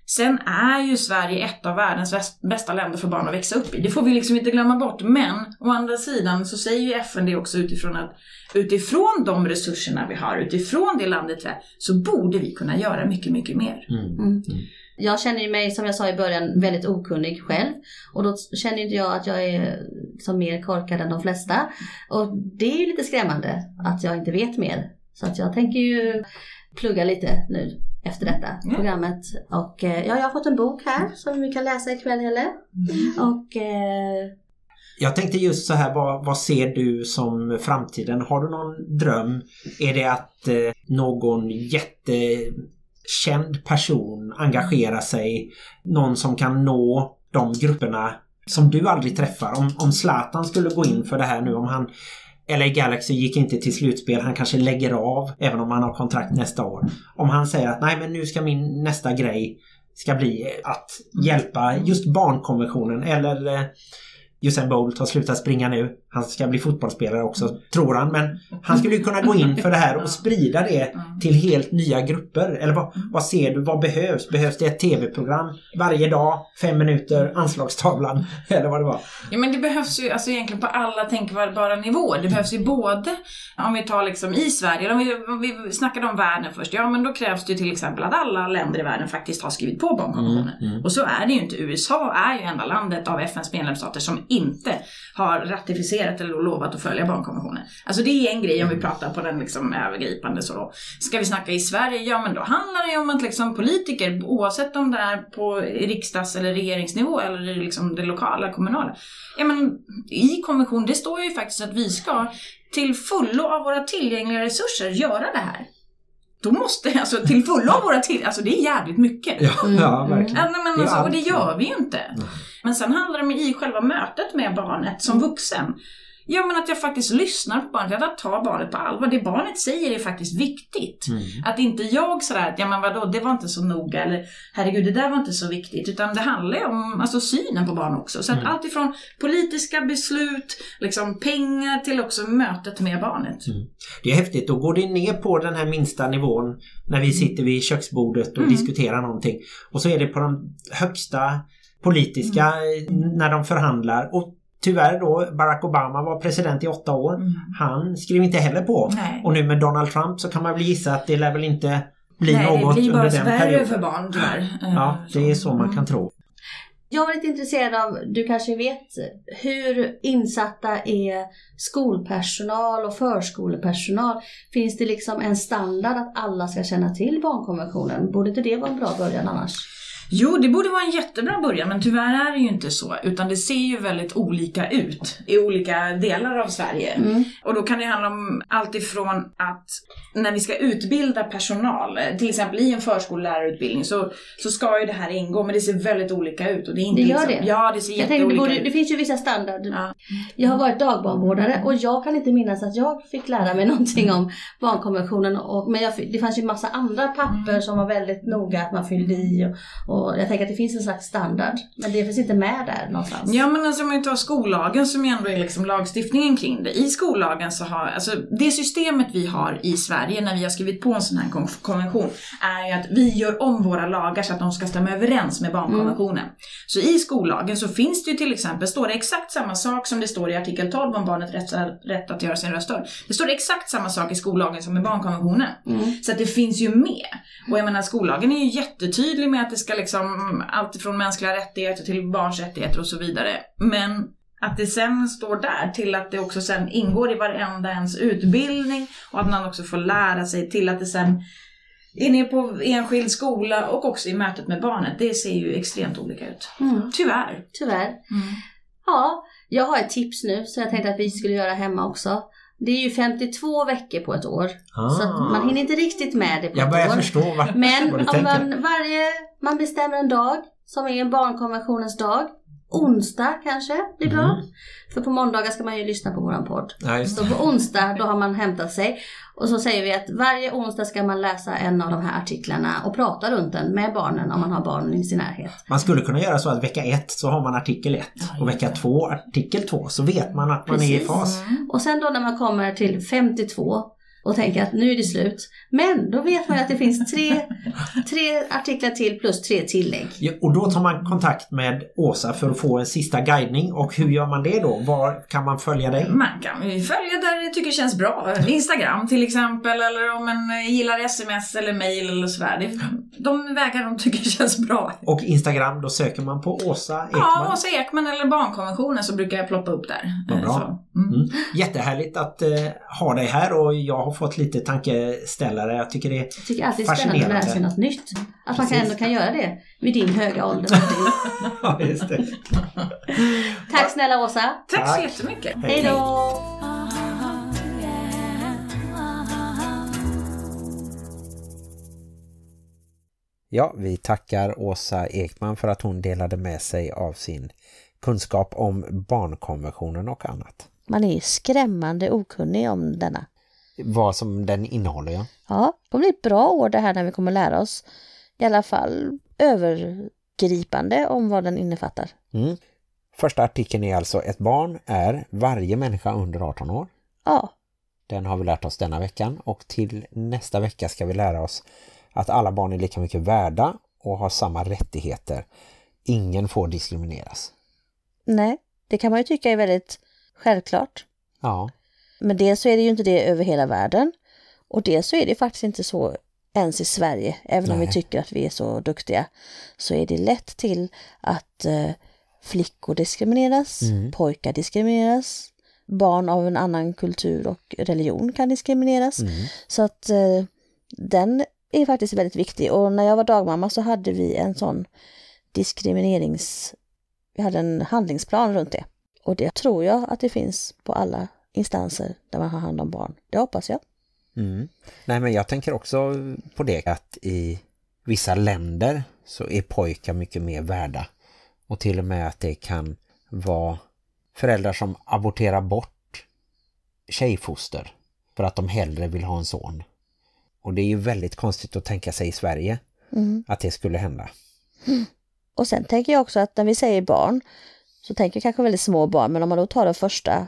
Sen är ju Sverige ett av världens bästa länder för barn att växa upp i. Det får vi liksom inte glömma bort. Men å andra sidan så säger ju FN det också utifrån att utifrån de resurserna vi har, utifrån det landet vi är, så borde vi kunna göra mycket, mycket mer. Mm. Mm. Jag känner ju mig, som jag sa i början, väldigt okunnig själv. Och då känner inte jag att jag är som mer korkad än de flesta. Och det är ju lite skrämmande att jag inte vet mer. Så att jag tänker ju plugga lite nu efter detta Mm. programmet. Och eh, ja, jag har fått en bok här som vi kan läsa ikväll Helle. Och eh, Jag tänkte just så här, vad, vad ser du som framtiden? Har du någon dröm? Är det att eh, någon känd person engagera sig? Någon som kan nå de grupperna som du aldrig träffar? Om, om Zlatan skulle gå in för det här nu, om han LA Galaxy gick inte till slutspel, han kanske lägger av även om han har kontrakt nästa år. Om han säger att nej men nu ska min nästa grej ska bli att hjälpa just barnkonventionen eller eh, Usain Bolt har slutat springa nu han ska bli fotbollsspelare också, tror han. Men han skulle ju kunna gå in för det här och <laughs> sprida det till helt nya grupper. Eller vad, vad ser du? Vad behövs? Behövs det ett tv-program varje dag? Fem minuter? Anslagstavlan? <laughs> Eller vad det var. Ja men det behövs ju alltså egentligen på alla tänkbara nivåer. Det behövs ju både, om vi tar liksom i Sverige, om vi, om vi snackade om världen först, ja men då krävs det ju till exempel att alla länder i världen faktiskt har skrivit på barnkonventionen. Och så är det ju inte. USA är ju enda landet av FNs medlemsstater som inte har ratificerat eller lovat att följa barnkonventionen. Alltså det är en grej om vi pratar på den liksom övergripande så då. Ska vi snacka i Sverige, ja men då handlar det ju om att liksom politiker, oavsett om det är på riksdags eller regeringsnivå eller liksom det lokala, kommunala. Ja men i konventionen, det står ju faktiskt att vi ska till fullo av våra tillgängliga resurser göra det här. Då måste, alltså till fullo av våra till, alltså det är jävligt mycket. Ja, ja verkligen. Ja, nej, men alltså, och det gör vi ju inte. Men sen handlar det om i själva mötet med barnet som vuxen. Ja men att jag faktiskt lyssnar på barnet, att ta barnet på allvar. Det barnet säger är faktiskt viktigt. Att inte jag sådär, att ja men vadå, det var inte så noga eller herregud det där var inte så viktigt. Utan det handlar ju om alltså, synen på barn också. Så att allt ifrån politiska beslut, liksom pengar till också mötet med barnet. Det är häftigt. Då går det ner på den här minsta nivån när vi sitter vid köksbordet och diskuterar någonting. Och så är det på de högsta politiska när de förhandlar. Och tyvärr då, Barack Obama var president i åtta år. Han skrev inte heller på. Nej. Och nu med Donald Trump så kan man väl gissa att det lär väl inte bli Nej, något det blir bara under den perioden. för barn tyvärr. Ja, det är så man kan tro. Jag var lite intresserad av, du kanske vet, hur insatta är skolpersonal och förskolepersonal? Finns det liksom en standard att alla ska känna till barnkonventionen? Borde inte det vara en bra början annars? Jo, det borde vara en jättebra början, men tyvärr är det ju inte så. Utan det ser ju väldigt olika ut i olika delar av Sverige. Och då kan det handla om allt ifrån att när vi ska utbilda personal, till exempel i en förskollärarutbildning, så, så ska ju det här ingå, men det ser väldigt olika ut. Och det, är inte Det gör liksom, det? Ja, det ser Jag tänkte, jätteolika borde, ut. det finns ju vissa standarder. Ja. Jag har varit dagbarnvårdare och jag kan inte minnas att jag fick lära mig <laughs> någonting om barnkonventionen. Och, men jag, det fanns ju massa andra papper som var väldigt noga att man fyllde i. Och, och jag tänker att det finns en slags standard. Men det finns inte med där någonstans. Ja men alltså om vi tar skollagen som ändå är liksom lagstiftningen kring det. I skollagen så har, alltså det systemet vi har i Sverige när vi har skrivit på en sån här kon- konvention är ju att vi gör om våra lagar så att de ska stämma överens med barnkonventionen. Så i skollagen så finns det ju till exempel, står det exakt samma sak som det står i artikel 12 om barnet rätt, rätt att göra sin röst hörd. Det står exakt samma sak i skollagen som i barnkonventionen. Så att det finns ju med. Och jag menar skollagen är ju jättetydlig med att det ska liksom allt ifrån mänskliga rättigheter till barns rättigheter och så vidare. Men att det sen står där till att det också sen ingår i varenda ens utbildning och att man också får lära sig till att det sen är ner på enskild skola och också i mötet med barnet. Det ser ju extremt olika ut. Mm, Tyvärr. tyvärr. Ja, jag har ett tips nu som jag tänkte att vi skulle göra hemma också. Det är ju 52 veckor på ett år. Så att man hinner inte riktigt med det på Jag ett börjar år. förstå vad, <laughs> Men vad du om tänker. man, varje, man bestämmer en dag som är en barnkonventionens dag. Onsdag kanske blir bra. Mm. För på måndagar ska man ju lyssna på våran podd. Ja, Så på onsdag då har man hämtat sig. Och så säger vi att varje onsdag ska man läsa en av de här artiklarna och prata runt den med barnen om man har barnen i sin närhet. Man skulle kunna göra så att vecka ett så har man artikel 1 och vecka två artikel 2 så vet man att man är i Precis. fas. Och sen då när man kommer till 52 och tänker att nu är det slut. Men då vet man att det finns tre, tre artiklar till plus tre tillägg. Ja, och då tar man kontakt med Åsa för att få en sista guidning och hur gör man det då? Var kan man följa dig? Man kan följa där det tycker känns bra. Instagram till exempel eller om man gillar sms eller mail eller sådär. De vägar de tycker känns bra. Och Instagram, då söker man på Åsa Ekman. Ja, Åsa Ekman eller Barnkonventionen så brukar jag ploppa upp där. Vad bra. Så, mm. Mm. Jättehärligt att eh, ha dig här och jag har fått lite tankeställare. Jag tycker det är Jag tycker alltid det är spännande att lära sig något nytt. Att man kan Precis. ändå kan göra det vid din höga ålder. <laughs> Ja, just det. <laughs> Tack snälla Åsa. Tack så Tack. jättemycket. Hej då! Ja, vi tackar Åsa Ekman för att hon delade med sig av sin kunskap om barnkonventionen och annat. Man är skrämmande okunnig om denna. Vad som den innehåller, ja. Ja, det kommer bli ett bra år det här när vi kommer lära oss i alla fall övergripande om vad den innefattar. Mm. Första artikeln är alltså ett barn är varje människa under 18 år. Ja, Den har vi lärt oss denna veckan och till nästa vecka ska vi lära oss att alla barn är lika mycket värda och har samma rättigheter. Ingen får diskrimineras. nej, det kan man ju tycka är väldigt självklart. Ja, Men dels så är det ju inte det över hela världen. Och dels så är det faktiskt inte så ens i Sverige. Även om vi Nej. tycker att vi är så duktiga. Så är det lätt till att eh, flickor diskrimineras, pojkar diskrimineras. Barn av en annan kultur och religion kan diskrimineras. Så att eh, den är faktiskt väldigt viktig. Och när jag var dagmamma så hade vi en sån diskriminerings... Vi hade en handlingsplan runt det. Och det tror jag att det finns på alla instanser där man har hand om barn. Det hoppas jag. Mm. Nej men jag tänker också på det att i vissa länder så är pojkar mycket mer värda. Och till och med att det kan vara föräldrar som aborterar bort tjejfoster för att de hellre vill ha en son. Och det är ju väldigt konstigt att tänka sig i Sverige att det skulle hända. Och sen tänker jag också att när vi säger barn så tänker jag kanske väldigt små barn. Men om man då tar den första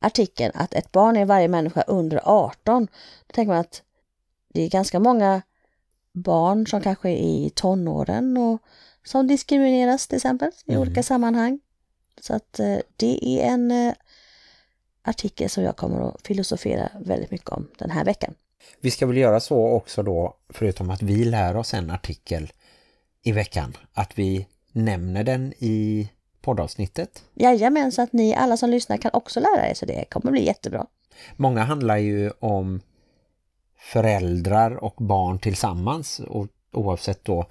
artikeln att ett barn är varje människa under 18. Då tänker man att det är ganska många barn som kanske är i tonåren och som diskrimineras till exempel i olika sammanhang. Så att eh, det är en eh, artikel som jag kommer att filosofera väldigt mycket om den här veckan. Vi ska väl göra så också då, förutom att vi lär oss en artikel i veckan, att vi nämner den i poddavsnittet. Jajamän, så att ni alla som lyssnar kan också lära er så det kommer bli jättebra. Många handlar ju om föräldrar och barn tillsammans och oavsett då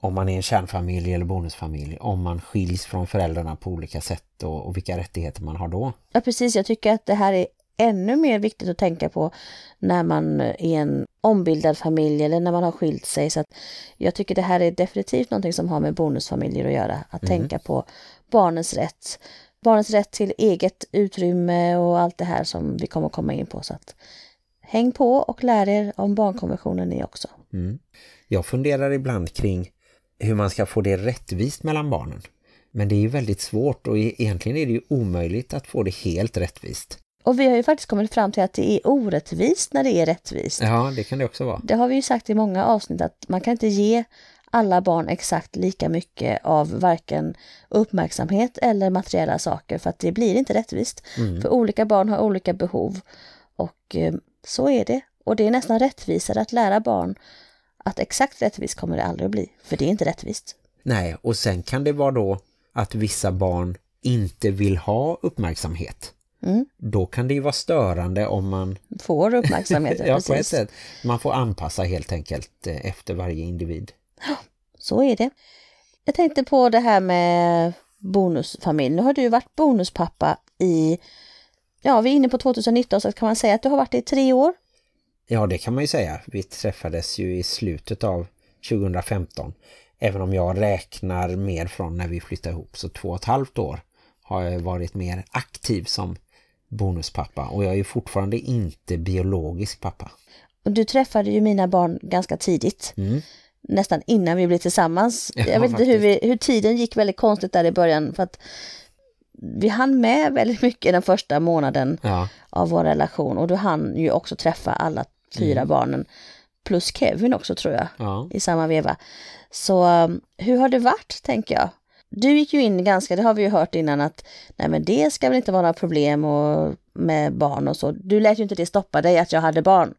om man är en kärnfamilj eller bonusfamilj, om man skiljs från föräldrarna på olika sätt och, och vilka rättigheter man har då. Ja precis, jag tycker att det här är ännu mer viktigt att tänka på när man är en ombildad familj eller när man har skilt sig. Så att jag tycker det här är definitivt någonting som har med bonusfamiljer att göra. Att tänka på barnens rätt. Barnens rätt till eget utrymme och allt det här som vi kommer komma in på. Så att häng på och lär er om barnkonventionen ni också. Jag funderar ibland kring hur man ska få det rättvist mellan barnen. Men det är ju väldigt svårt och egentligen är det ju omöjligt att få det helt rättvist. Och vi har ju faktiskt kommit fram till att det är orättvist när det är rättvist. Ja, det kan det också vara. Det har vi ju sagt i många avsnitt att man kan inte ge alla barn exakt lika mycket av varken uppmärksamhet eller materiella saker för att det blir inte rättvist. För olika barn har olika behov och eh, så är det. Och det är nästan rättvisare att lära barn att exakt rättvist kommer det aldrig att bli, för det är inte rättvist. Nej, och sen kan det vara då att vissa barn inte vill ha uppmärksamhet. Då kan det ju vara störande om man Får uppmärksamhet, <laughs> ja, på ett sätt. Man får anpassa helt enkelt eh, efter varje individ. Så är det. Jag tänkte på det här med bonusfamilj. Nu har du varit bonuspappa i, ja vi är inne på 2019 så kan man säga att du har varit det i tre år. Ja, det kan man ju säga. Vi träffades ju i slutet av 2015. Även om jag räknar mer från när vi flyttade ihop. Så två och ett halvt år har jag varit mer aktiv som bonuspappa. Och jag är fortfarande inte biologisk pappa. Och du träffade ju mina barn ganska tidigt. Nästan innan vi blev tillsammans. <laughs> Ja, jag vet inte hur, vi, hur tiden gick väldigt konstigt där i början. För att vi hann med väldigt mycket den första månaden Ja, av vår relation. Och du hann ju också träffa alla fyra barnen. Plus Kevin också tror jag. ja. i samma veva. Så um, hur har det varit, tänker jag? Du gick ju in ganska, det har vi ju hört innan att nej men det ska väl inte vara några problem och, med barn och så. Du lät ju inte det stoppa dig att jag hade barn.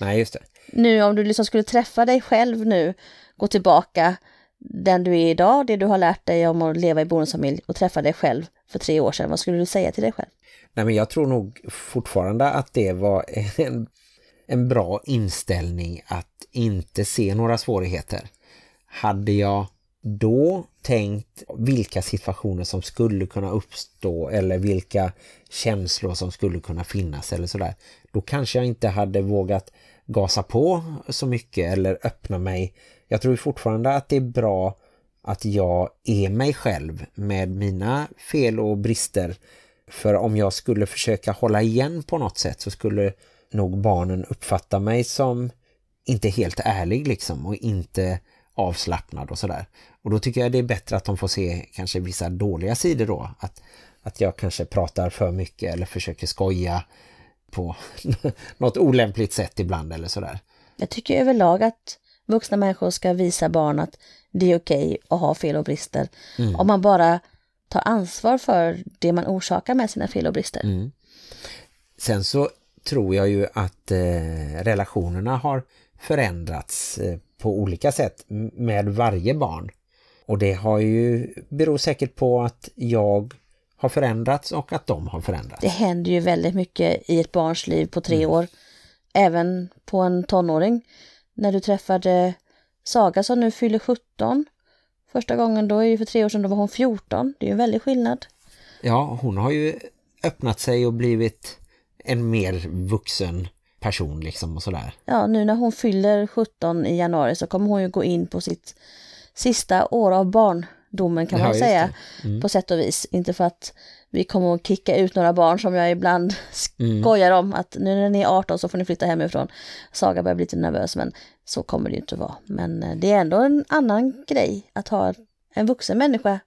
Nej, just det. Nu om du liksom skulle träffa dig själv nu, gå tillbaka den du är idag, det du har lärt dig om att leva i bonusfamilj och träffa dig själv för tre år sedan, vad skulle du säga till dig själv? Nej, men jag tror nog fortfarande att det var <laughs> en, en bra inställning att inte se några svårigheter. Hade jag då tänkt vilka situationer som skulle kunna uppstå eller vilka känslor som skulle kunna finnas eller sådär, då kanske jag inte hade vågat gasa på så mycket eller öppna mig. Jag tror fortfarande att det är bra att jag är mig själv med mina fel och brister. För om jag skulle försöka hålla igen på något sätt så skulle nog barnen uppfatta mig som inte helt ärlig liksom och inte avslappnad och sådär. Och då tycker jag det är bättre att de får se kanske vissa dåliga sidor då. Att, att jag kanske pratar för mycket eller försöker skoja på <laughs> något olämpligt sätt ibland eller sådär. Jag tycker överlag att vuxna människor ska visa barn att det är okej att ha fel och brister. Om man bara tar ansvar för det man orsakar med sina fel och brister. Sen så tror jag ju att eh, relationerna har förändrats eh, på olika sätt med varje barn. Och det har ju beror säkert på att jag har förändrats och att de har förändrats. Det händer ju väldigt mycket i ett barns liv på tre år. Även på en tonåring. När du träffade Saga som nu fyller 17. Första gången då är ju för tre år sedan, då var hon 14. Det är ju en väldig skillnad. Ja, hon har ju öppnat sig och blivit en mer vuxen person liksom och sådär. Ja, nu när hon fyller 17 i januari så kommer hon ju gå in på sitt sista år av barndomen kan Ja, man säga. Mm. På sätt och vis. Inte för att vi kommer att kicka ut några barn som jag ibland Mm. skojar om. Att nu när ni är 18 så får ni flytta hemifrån. Saga börjar bli lite nervös men så kommer det ju inte att vara. Men eh, det är ändå en annan grej att ha en vuxen människa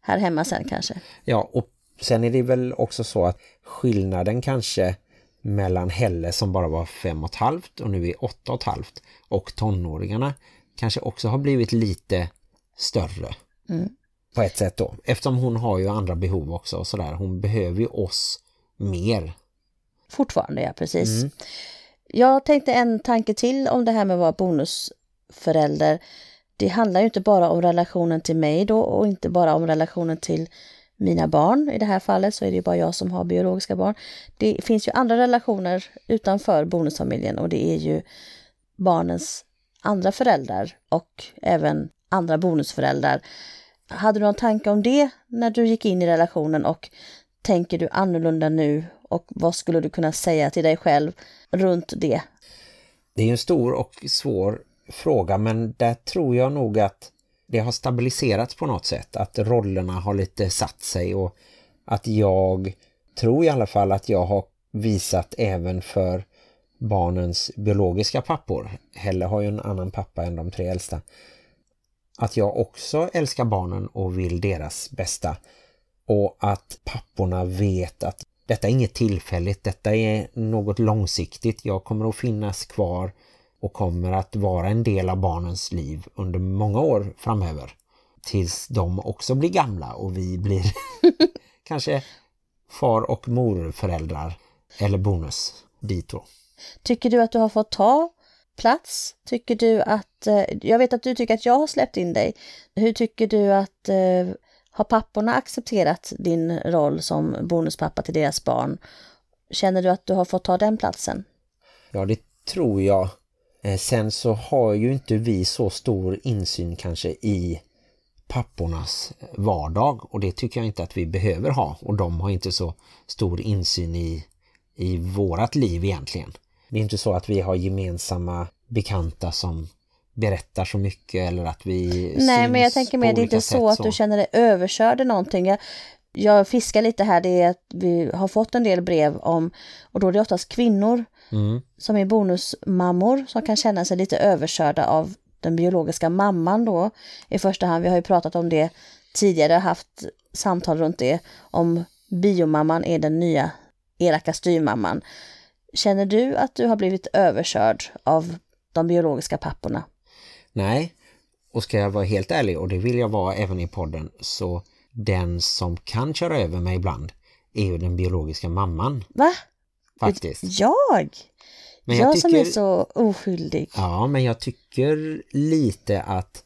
här hemma sen kanske. Ja, och sen är det väl också så att skillnaden kanske mellan Helle som bara var fem och ett halvt och nu är åtta och ett halvt och tonåringarna kanske också har blivit lite större. Mm. På ett sätt då. Eftersom hon har ju andra behov också och sådär. Hon behöver ju oss mer. Fortfarande, ja precis. Mm. Jag tänkte en tanke till om det här med att vara bonusförälder. Det handlar ju inte bara om relationen till mig då och inte bara om relationen till mina barn. I det här fallet så är det ju bara jag som har biologiska barn. Det finns ju andra relationer utanför bonusfamiljen och det är ju barnens andra föräldrar och även andra bonusföräldrar. Hade du någon tanke om det när du gick in i relationen och tänker du annorlunda nu och vad skulle du kunna säga till dig själv runt det? Det är en stor och svår fråga men där tror jag nog att det har stabiliserats på något sätt. Att rollerna har lite satt sig och att jag tror i alla fall att jag har visat även för barnens biologiska pappor. Helle har ju en annan pappa än de tre äldsta. Att jag också älskar barnen och vill deras bästa. Och att papporna vet att detta är inget tillfälligt, detta är något långsiktigt. Jag kommer att finnas kvar och kommer att vara en del av barnens liv under många år framöver. Tills de också blir gamla och vi blir <laughs> kanske far- och morföräldrar eller bonus dito. Tycker du att du har fått ta plats? Tycker du att, eh, jag vet att du tycker att jag har släppt in dig. Hur tycker du att, eh, har papporna accepterat din roll som bonuspappa till deras barn? Känner du att du har fått ta den platsen? Ja, det tror jag. Eh, sen så har ju inte vi så stor insyn kanske i pappornas vardag och det tycker jag inte att vi behöver ha och de har inte så stor insyn i, i vårat liv egentligen. Det är inte så att vi har gemensamma bekanta som berättar så mycket eller att vi Nej, men jag tänker mer, det är inte så att du känner dig överkörd eller någonting. Jag, jag fiskar lite här, det är att vi har fått en del brev om, och då är det oftast kvinnor Mm. som är bonusmammor som kan känna sig lite överkörda av den biologiska mamman då i första hand. Vi har ju pratat om det tidigare, haft samtal runt det, om biomamman är den nya elaka styrmamman. Känner du att du har blivit överkörd av de biologiska papporna? Nej, och ska jag vara helt ärlig, och det vill jag vara även i podden, så den som kan köra över mig ibland är ju den biologiska mamman, Va? faktiskt. Jag? Men jag jag som är tycker- så oskyldig. Ja, men jag tycker lite att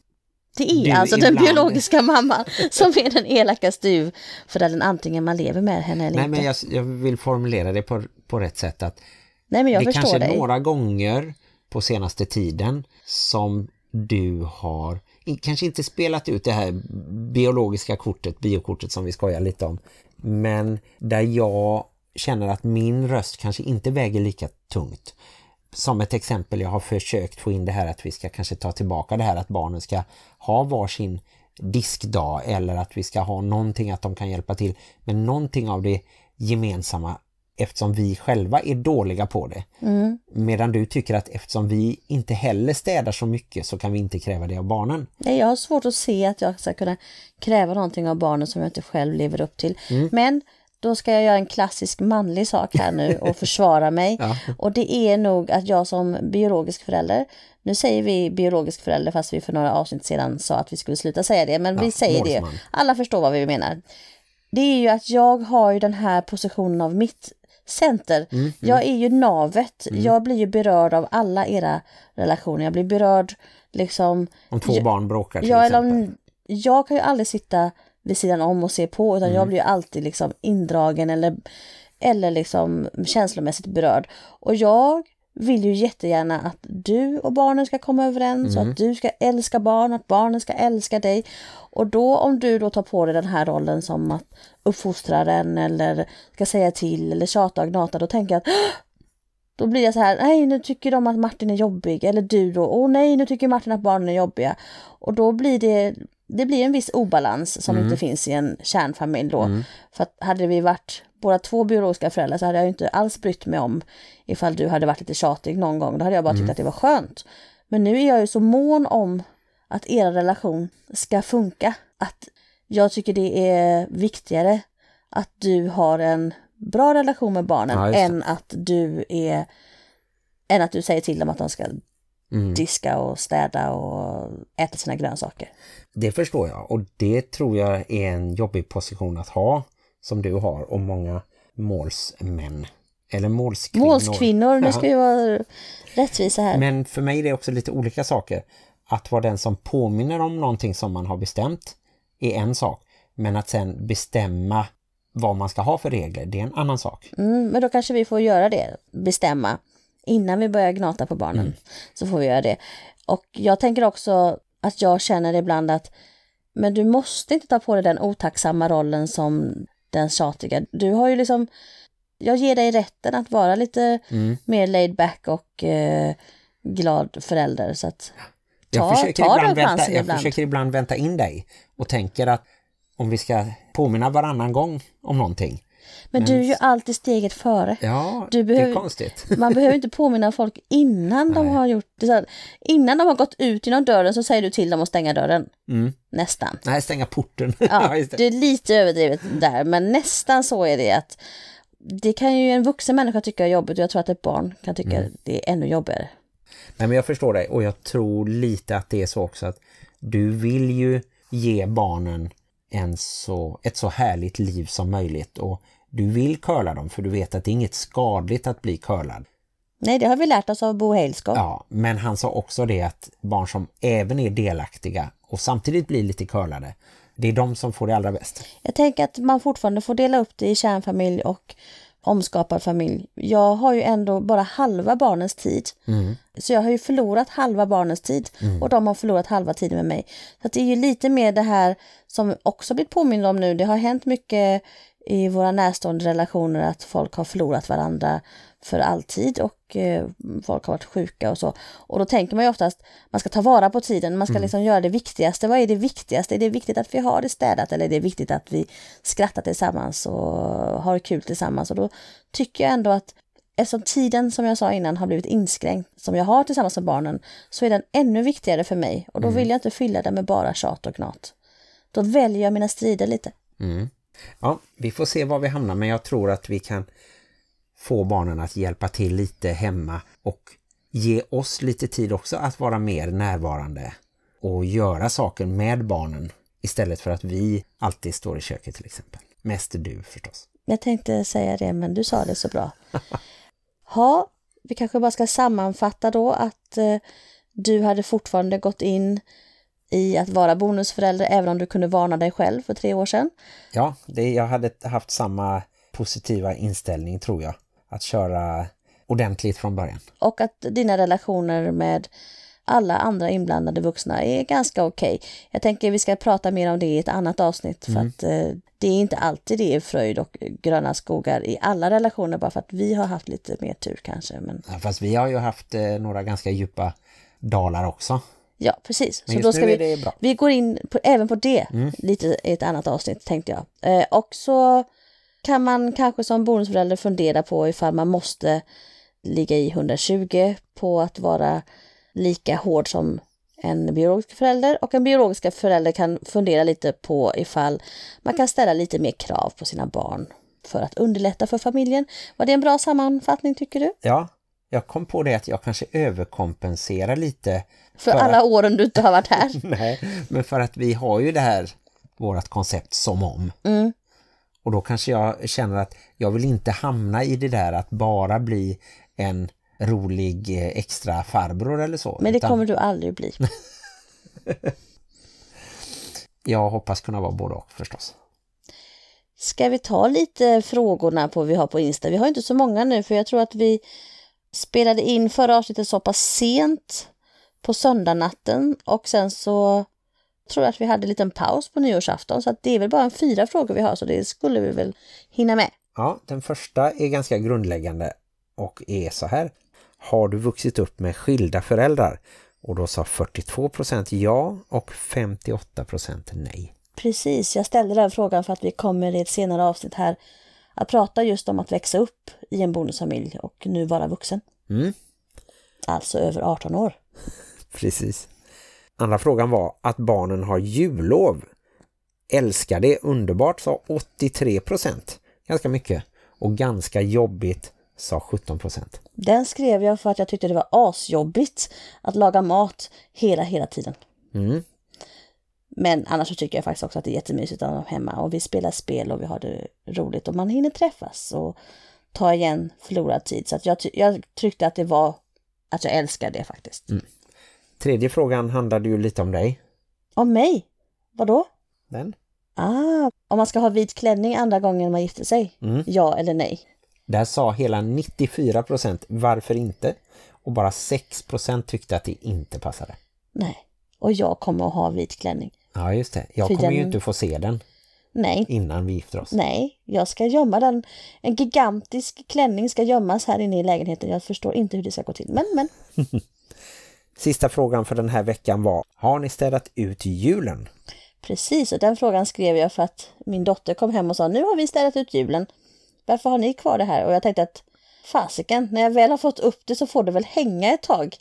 Det är Du alltså den ibland- biologiska mamman som är den elaka styvföräldern antingen man lever med henne eller Nej, inte. men jag, jag vill formulera det på, på rätt sätt att Nej men jag det kanske dig. några gånger på senaste tiden som du har kanske inte spelat ut det här biologiska kortet, biokortet som vi skojar lite om, men där jag känner att min röst kanske inte väger lika tungt. Som ett exempel, jag har försökt få in det här att vi ska kanske ta tillbaka det här att barnen ska ha varsin diskdag eller att vi ska ha någonting att de kan hjälpa till. Men någonting av det gemensamma eftersom vi själva är dåliga på det. Mm. Medan du tycker att eftersom vi inte heller städar så mycket så kan vi inte kräva det av barnen. Nej, jag har svårt att se att jag ska kunna kräva någonting av barnen som jag inte själv lever upp till. Mm. Men då ska jag göra en klassisk manlig sak här nu och <laughs> försvara mig. Ja. Och det är nog att jag som biologisk förälder, nu säger vi biologisk förälder fast vi för några avsnitt sedan sa att vi skulle sluta säga det, men Ja, vi säger det. målsman. Alla förstår vad vi menar. Det är ju att jag har ju den här positionen av mitt center. Mm, Jag är ju navet. Jag blir ju berörd av alla era relationer. Jag blir berörd liksom Om två Jag- barn bråkar till Ja, eller exempel. om, jag kan ju aldrig sitta vid sidan om och se på utan Mm. jag blir ju alltid liksom indragen eller, eller liksom känslomässigt berörd. Och jag vill ju jättegärna att du och barnen ska komma överens och Mm. att du ska älska barn, att barnen ska älska dig. Och då om du då tar på dig den här rollen som att uppfostra den eller ska säga till eller tjata och gnata, då tänker jag att då blir jag så här, nej nu tycker de att Martin är jobbig, eller du då, åh nej nu tycker Martin att barnen är jobbiga. Och då blir det, det blir en viss obalans som inte finns i en kärnfamilj då. För att hade vi varit båda två biologiska föräldrar så hade jag ju inte alls brytt mig om ifall du hade varit lite tjatig någon gång. Då hade jag bara tyckt att det var skönt. Men nu är jag ju så mån om att er relation ska funka. Att jag tycker det är viktigare att du har en bra relation med barnen Ja, än att du är än att du säger till dem att de ska Mm. diska och städa och äta sina grönsaker. Det förstår jag och det tror jag är en jobbig position att ha som du har och många målsmän eller målskvinnor. Målskvinnor, nu ska vi vara rättvisa här. Men för mig är det också lite olika saker. Att vara den som påminner om någonting som man har bestämt är en sak. Men att sen bestämma vad man ska ha för regler, det är en annan sak. Mm, men då kanske vi får göra det, bestämma, innan vi börjar gnata på barnen. Mm. Så får vi göra det. Och jag tänker också att jag känner ibland att men du måste inte ta på dig den otacksamma rollen som den tjatiga. Du har ju liksom, jag ger dig rätten att vara lite Mm. mer laid back och eh, glad förälder. Så att Jag, ta, försöker, ta ibland vänta, jag ibland. försöker ibland vänta in dig och tänker att om vi ska påminna varannan gång om någonting. Men du är ju alltid steget före. Ja, Du det behöver- är konstigt. <laughs> Man behöver inte påminna folk innan de Nej. har gjort det. Innan de har gått ut genom dörren så säger du till dem att stänga dörren. Mm. Nästan. Nej, stänga porten. Ja, <laughs> det. det är lite överdrivet där, men nästan så är det att det kan ju en vuxen människa tycka är jobbigt och jag tror att ett barn kan tycka Mm. det är ännu jobbigare. Nej men jag förstår dig och jag tror lite att det är så också att du vill ju ge barnen en så, ett så härligt liv som möjligt och du vill curla dem för du vet att det är inget skadligt att bli curlad. Nej, det har vi lärt oss av Bo Hailskog. Ja, men han sa också det att barn som även är delaktiga och samtidigt blir lite curlade, det är de som får det allra bäst. Jag tänker att man fortfarande får dela upp det i kärnfamilj och omskapad familj. Jag har ju ändå bara halva barnens tid. Så jag har ju förlorat halva barnens tid och de har förlorat halva tiden med mig. Så det är ju lite mer det här som också blivit påmind om nu. Det har hänt mycket i våra närstående relationer att folk har förlorat varandra för alltid och eh, folk har varit sjuka och så. Och då tänker man ju oftast man ska ta vara på tiden, man ska liksom göra det viktigaste. Vad är det viktigaste? Är det viktigt att vi har det städat eller är det viktigt att vi skrattar tillsammans och har kul tillsammans? Och då tycker jag ändå att eftersom tiden som jag sa innan har blivit inskränkt som jag har tillsammans med barnen så är den ännu viktigare för mig och då vill jag inte fylla den med bara tjat och gnat. Då väljer jag mina strider lite. Mm. Ja, vi får se var vi hamnar men jag tror att vi kan få barnen att hjälpa till lite hemma och ge oss lite tid också att vara mer närvarande och göra saker med barnen istället för att vi alltid står i köket till exempel. Mest du förstås. Jag tänkte säga det, men du sa det så bra. <laughs> Ha, vi kanske bara ska sammanfatta då att eh, du hade fortfarande gått in i att vara bonusförälder även om du kunde varna dig själv för tre år sedan. Ja, det, jag hade haft samma positiva inställning tror jag. Att köra ordentligt från början. Och att dina relationer med alla andra inblandade vuxna är ganska okej. Jag tänker vi ska prata mer om det i ett annat avsnitt för att eh, det är inte alltid det är fröjd och gröna skogar i alla relationer bara för att vi har haft lite mer tur kanske. Men Ja, Fast vi har ju haft eh, några ganska djupa dalar också. Ja, precis. Men Så då ska vi, vi går in på, även på det lite i ett annat avsnitt tänkte jag. Eh, och så kan man kanske som bonusförälder fundera på ifall man måste ligga i 120 på att vara lika hård som en biologisk förälder och en biologisk förälder kan fundera lite på ifall man kan ställa lite mer krav på sina barn för att underlätta för familjen. Var det en bra sammanfattning tycker du? Ja, jag kom på det att jag kanske överkompenserar lite För, alla åren du inte har varit här. <laughs> Nej, men för att vi har ju det här vårt koncept som om. Mm. Och då kanske jag känner att jag vill inte hamna i det där att bara bli en rolig eh, extra farbror eller så. Men det Utan kommer du aldrig bli. <laughs> Jag hoppas kunna vara både och förstås. Ska vi ta lite frågorna på vi har på Insta? Vi har inte så många nu för jag tror att vi spelade in förra avsnittet så pass sent på söndagnatten och sen så tror jag att vi hade en liten paus på nyårsafton så det är väl bara en fyra frågor vi har så det skulle vi väl hinna med. Ja, den första är ganska grundläggande och är så här. Har du vuxit upp med skilda föräldrar? Och då sa 42% ja och 58% nej. Precis, jag ställde den frågan för att vi kommer i ett senare avsnitt här att prata just om att växa upp i en bonusfamilj och nu vara vuxen. Mm, Alltså över 18 år. <laughs> precis. Andra frågan var att barnen har jullov. Älskar det underbart sa 83%. Ganska mycket. Och ganska jobbigt sa 17%. Den skrev jag för att jag tyckte det var asjobbigt att laga mat hela, hela tiden. Mm. Men annars så tycker jag faktiskt också att det är jättemysigt att vara hemma och vi spelar spel och vi har det roligt och man hinner träffas och ta igen förlorad tid. Så att jag, jag tyckte att det var att jag älskar det faktiskt. Tredje frågan handlade ju lite om dig. Om mig? Vadå? Den. Ah, om man ska ha vit klänning andra gången man gifter sig? Mm. Ja eller nej? Där sa hela 94% varför inte. Och bara 6% tyckte att det inte passade. Nej. Och jag kommer att ha vit klänning. Ja just det. Jag För kommer ju inte få se den Nej, innan vi gifter oss. nej, jag ska gömma den. En gigantisk klänning ska gömmas här inne i lägenheten. Jag förstår inte hur det ska gå till. Men, men. <laughs> Sista frågan för den här veckan var Har ni städat ut julen? Precis, och den frågan skrev jag för att min dotter kom hem och sa nu har vi städat ut julen. Varför har ni kvar det här? Och jag tänkte att fasiken, när jag väl har fått upp det så får det väl hänga ett tag.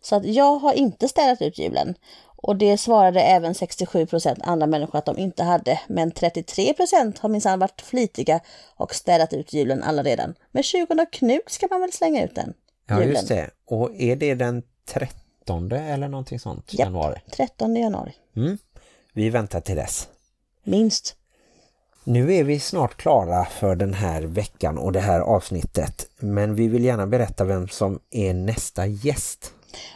Så att jag har inte städat ut julen. Och det svarade även 67% andra människor att de inte hade. Men 33% har minsann varit flitiga och städat ut julen alla redan. Med 20 Knut ska man väl slänga ut den. Ja julen. just det. Och är det den 13 eller någonting sånt? Japp. Januari. 13 januari. Mm. Vi väntar till dess. Minst. Nu är vi snart klara för den här veckan och det här avsnittet. Men vi vill gärna berätta vem som är nästa gäst.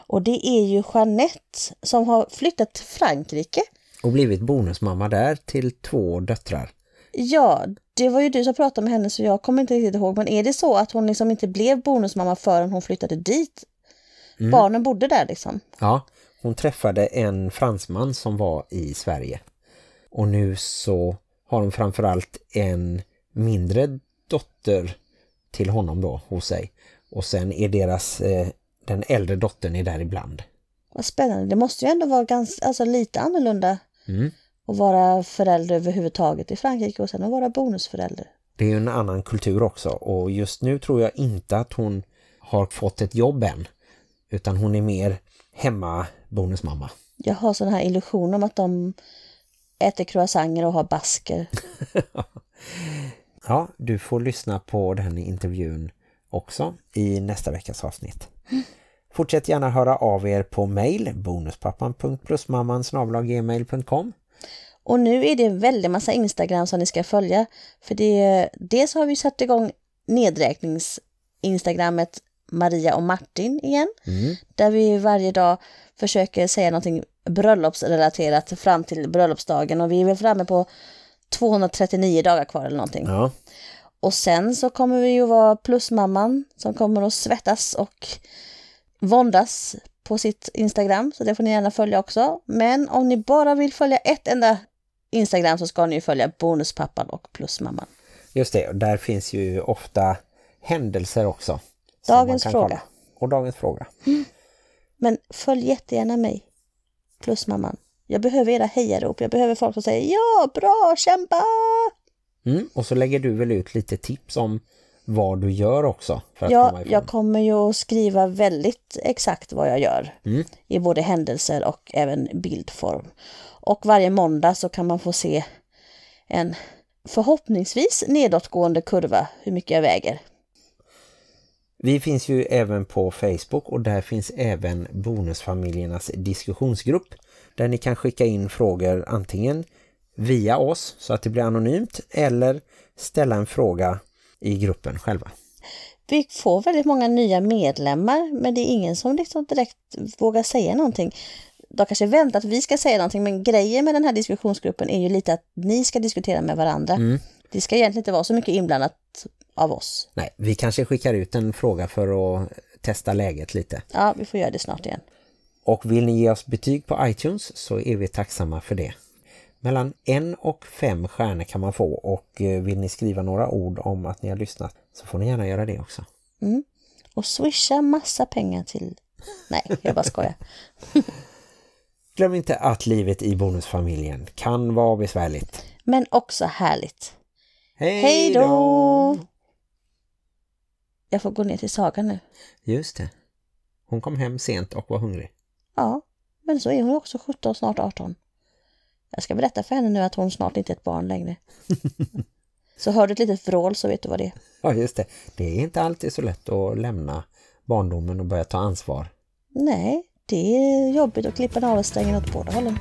Och det är ju Jeanette som har flyttat till Frankrike. Och blivit bonusmamma där till två döttrar. Ja, det var ju du som pratade med henne så jag kommer inte riktigt ihåg. Men är det så att hon liksom inte blev bonusmamma förrän hon flyttade dit? Barnen bodde där liksom. Ja, hon träffade en fransman som var i Sverige. Och nu så har hon framförallt en mindre dotter till honom då hos sig. Och sen är deras, eh, den äldre dottern är där ibland. Vad spännande. Det måste ju ändå vara ganska, alltså lite annorlunda Mm. att vara förälder överhuvudtaget i Frankrike och sen att vara bonusförälder. Det är ju en annan kultur också och just nu tror jag inte att hon har fått ett jobb än. Utan hon är mer hemma bonusmamma. Jag har sån här illusion om att de äter croissanter och har basker. <laughs> Ja, du får lyssna på den intervjun också i nästa veckas avsnitt. Fortsätt gärna höra av er på mail bonuspappan.plusmamman.gmail.com Och nu är det en väldig massa Instagram som ni ska följa. För det, dels har vi satt igång nedräknings-Instagrammet Maria och Martin igen. Där vi varje dag försöker säga någonting bröllopsrelaterat fram till bröllopsdagen. Och vi är väl framme på 239 dagar kvar eller någonting. Ja, Och sen så kommer vi ju vara plusmamman som kommer att svettas och våndas på sitt Instagram. Så det får ni gärna följa också. Men om ni bara vill följa ett enda Instagram så ska ni ju följa bonuspappan och plusmamman. just det. Och där finns ju ofta händelser också. Dagens fråga. kolla. Och dagens fråga. Men följ jättegärna mig, plusmamman. Jag behöver era hejarop. Jag behöver folk som säger ja, bra, kämpa! Mm, och så lägger du väl ut lite tips om vad du gör också Ja, jag kommer ju att skriva väldigt exakt vad jag gör Mm. i både händelser och även bildform. Och varje måndag så kan man få se en förhoppningsvis nedåtgående kurva hur mycket jag väger. Vi finns ju även på Facebook och där finns även Bonusfamiljernas diskussionsgrupp där ni kan skicka in frågor antingen via oss så att det blir anonymt eller ställa en fråga i gruppen själva. Vi får väldigt många nya medlemmar men det är ingen som liksom direkt vågar säga någonting. De kanske väntar att vi ska säga någonting men grejen med den här diskussionsgruppen är ju lite att ni ska diskutera med varandra. Mm. Det ska egentligen inte vara så mycket inblandat av oss. Nej, vi kanske skickar ut en fråga för att testa läget lite. Ja, vi får göra det snart igen. Och vill ni ge oss betyg på iTunes så är vi tacksamma för det. Mellan en och fem stjärnor kan man få och eh, vill ni skriva några ord om att ni har lyssnat så får ni gärna göra det också. Och swisha massa pengar till... Nej, jag bara skojar. <laughs> Glöm inte att livet i bonusfamiljen kan vara besvärligt. Men också härligt. Hej Hej då! Jag får gå ner till Saga nu. Just det. Hon kom hem sent och var hungrig. Ja, men så är hon också 17, snart 18. Jag ska berätta för henne nu att hon snart inte är ett barn längre. <laughs> så hör du ett litet vrål så vet du vad det är. Ja, just det. Det är inte alltid så lätt att lämna barndomen och börja ta ansvar. Nej, det är jobbigt att klippa navelsträngen åt båda hållen.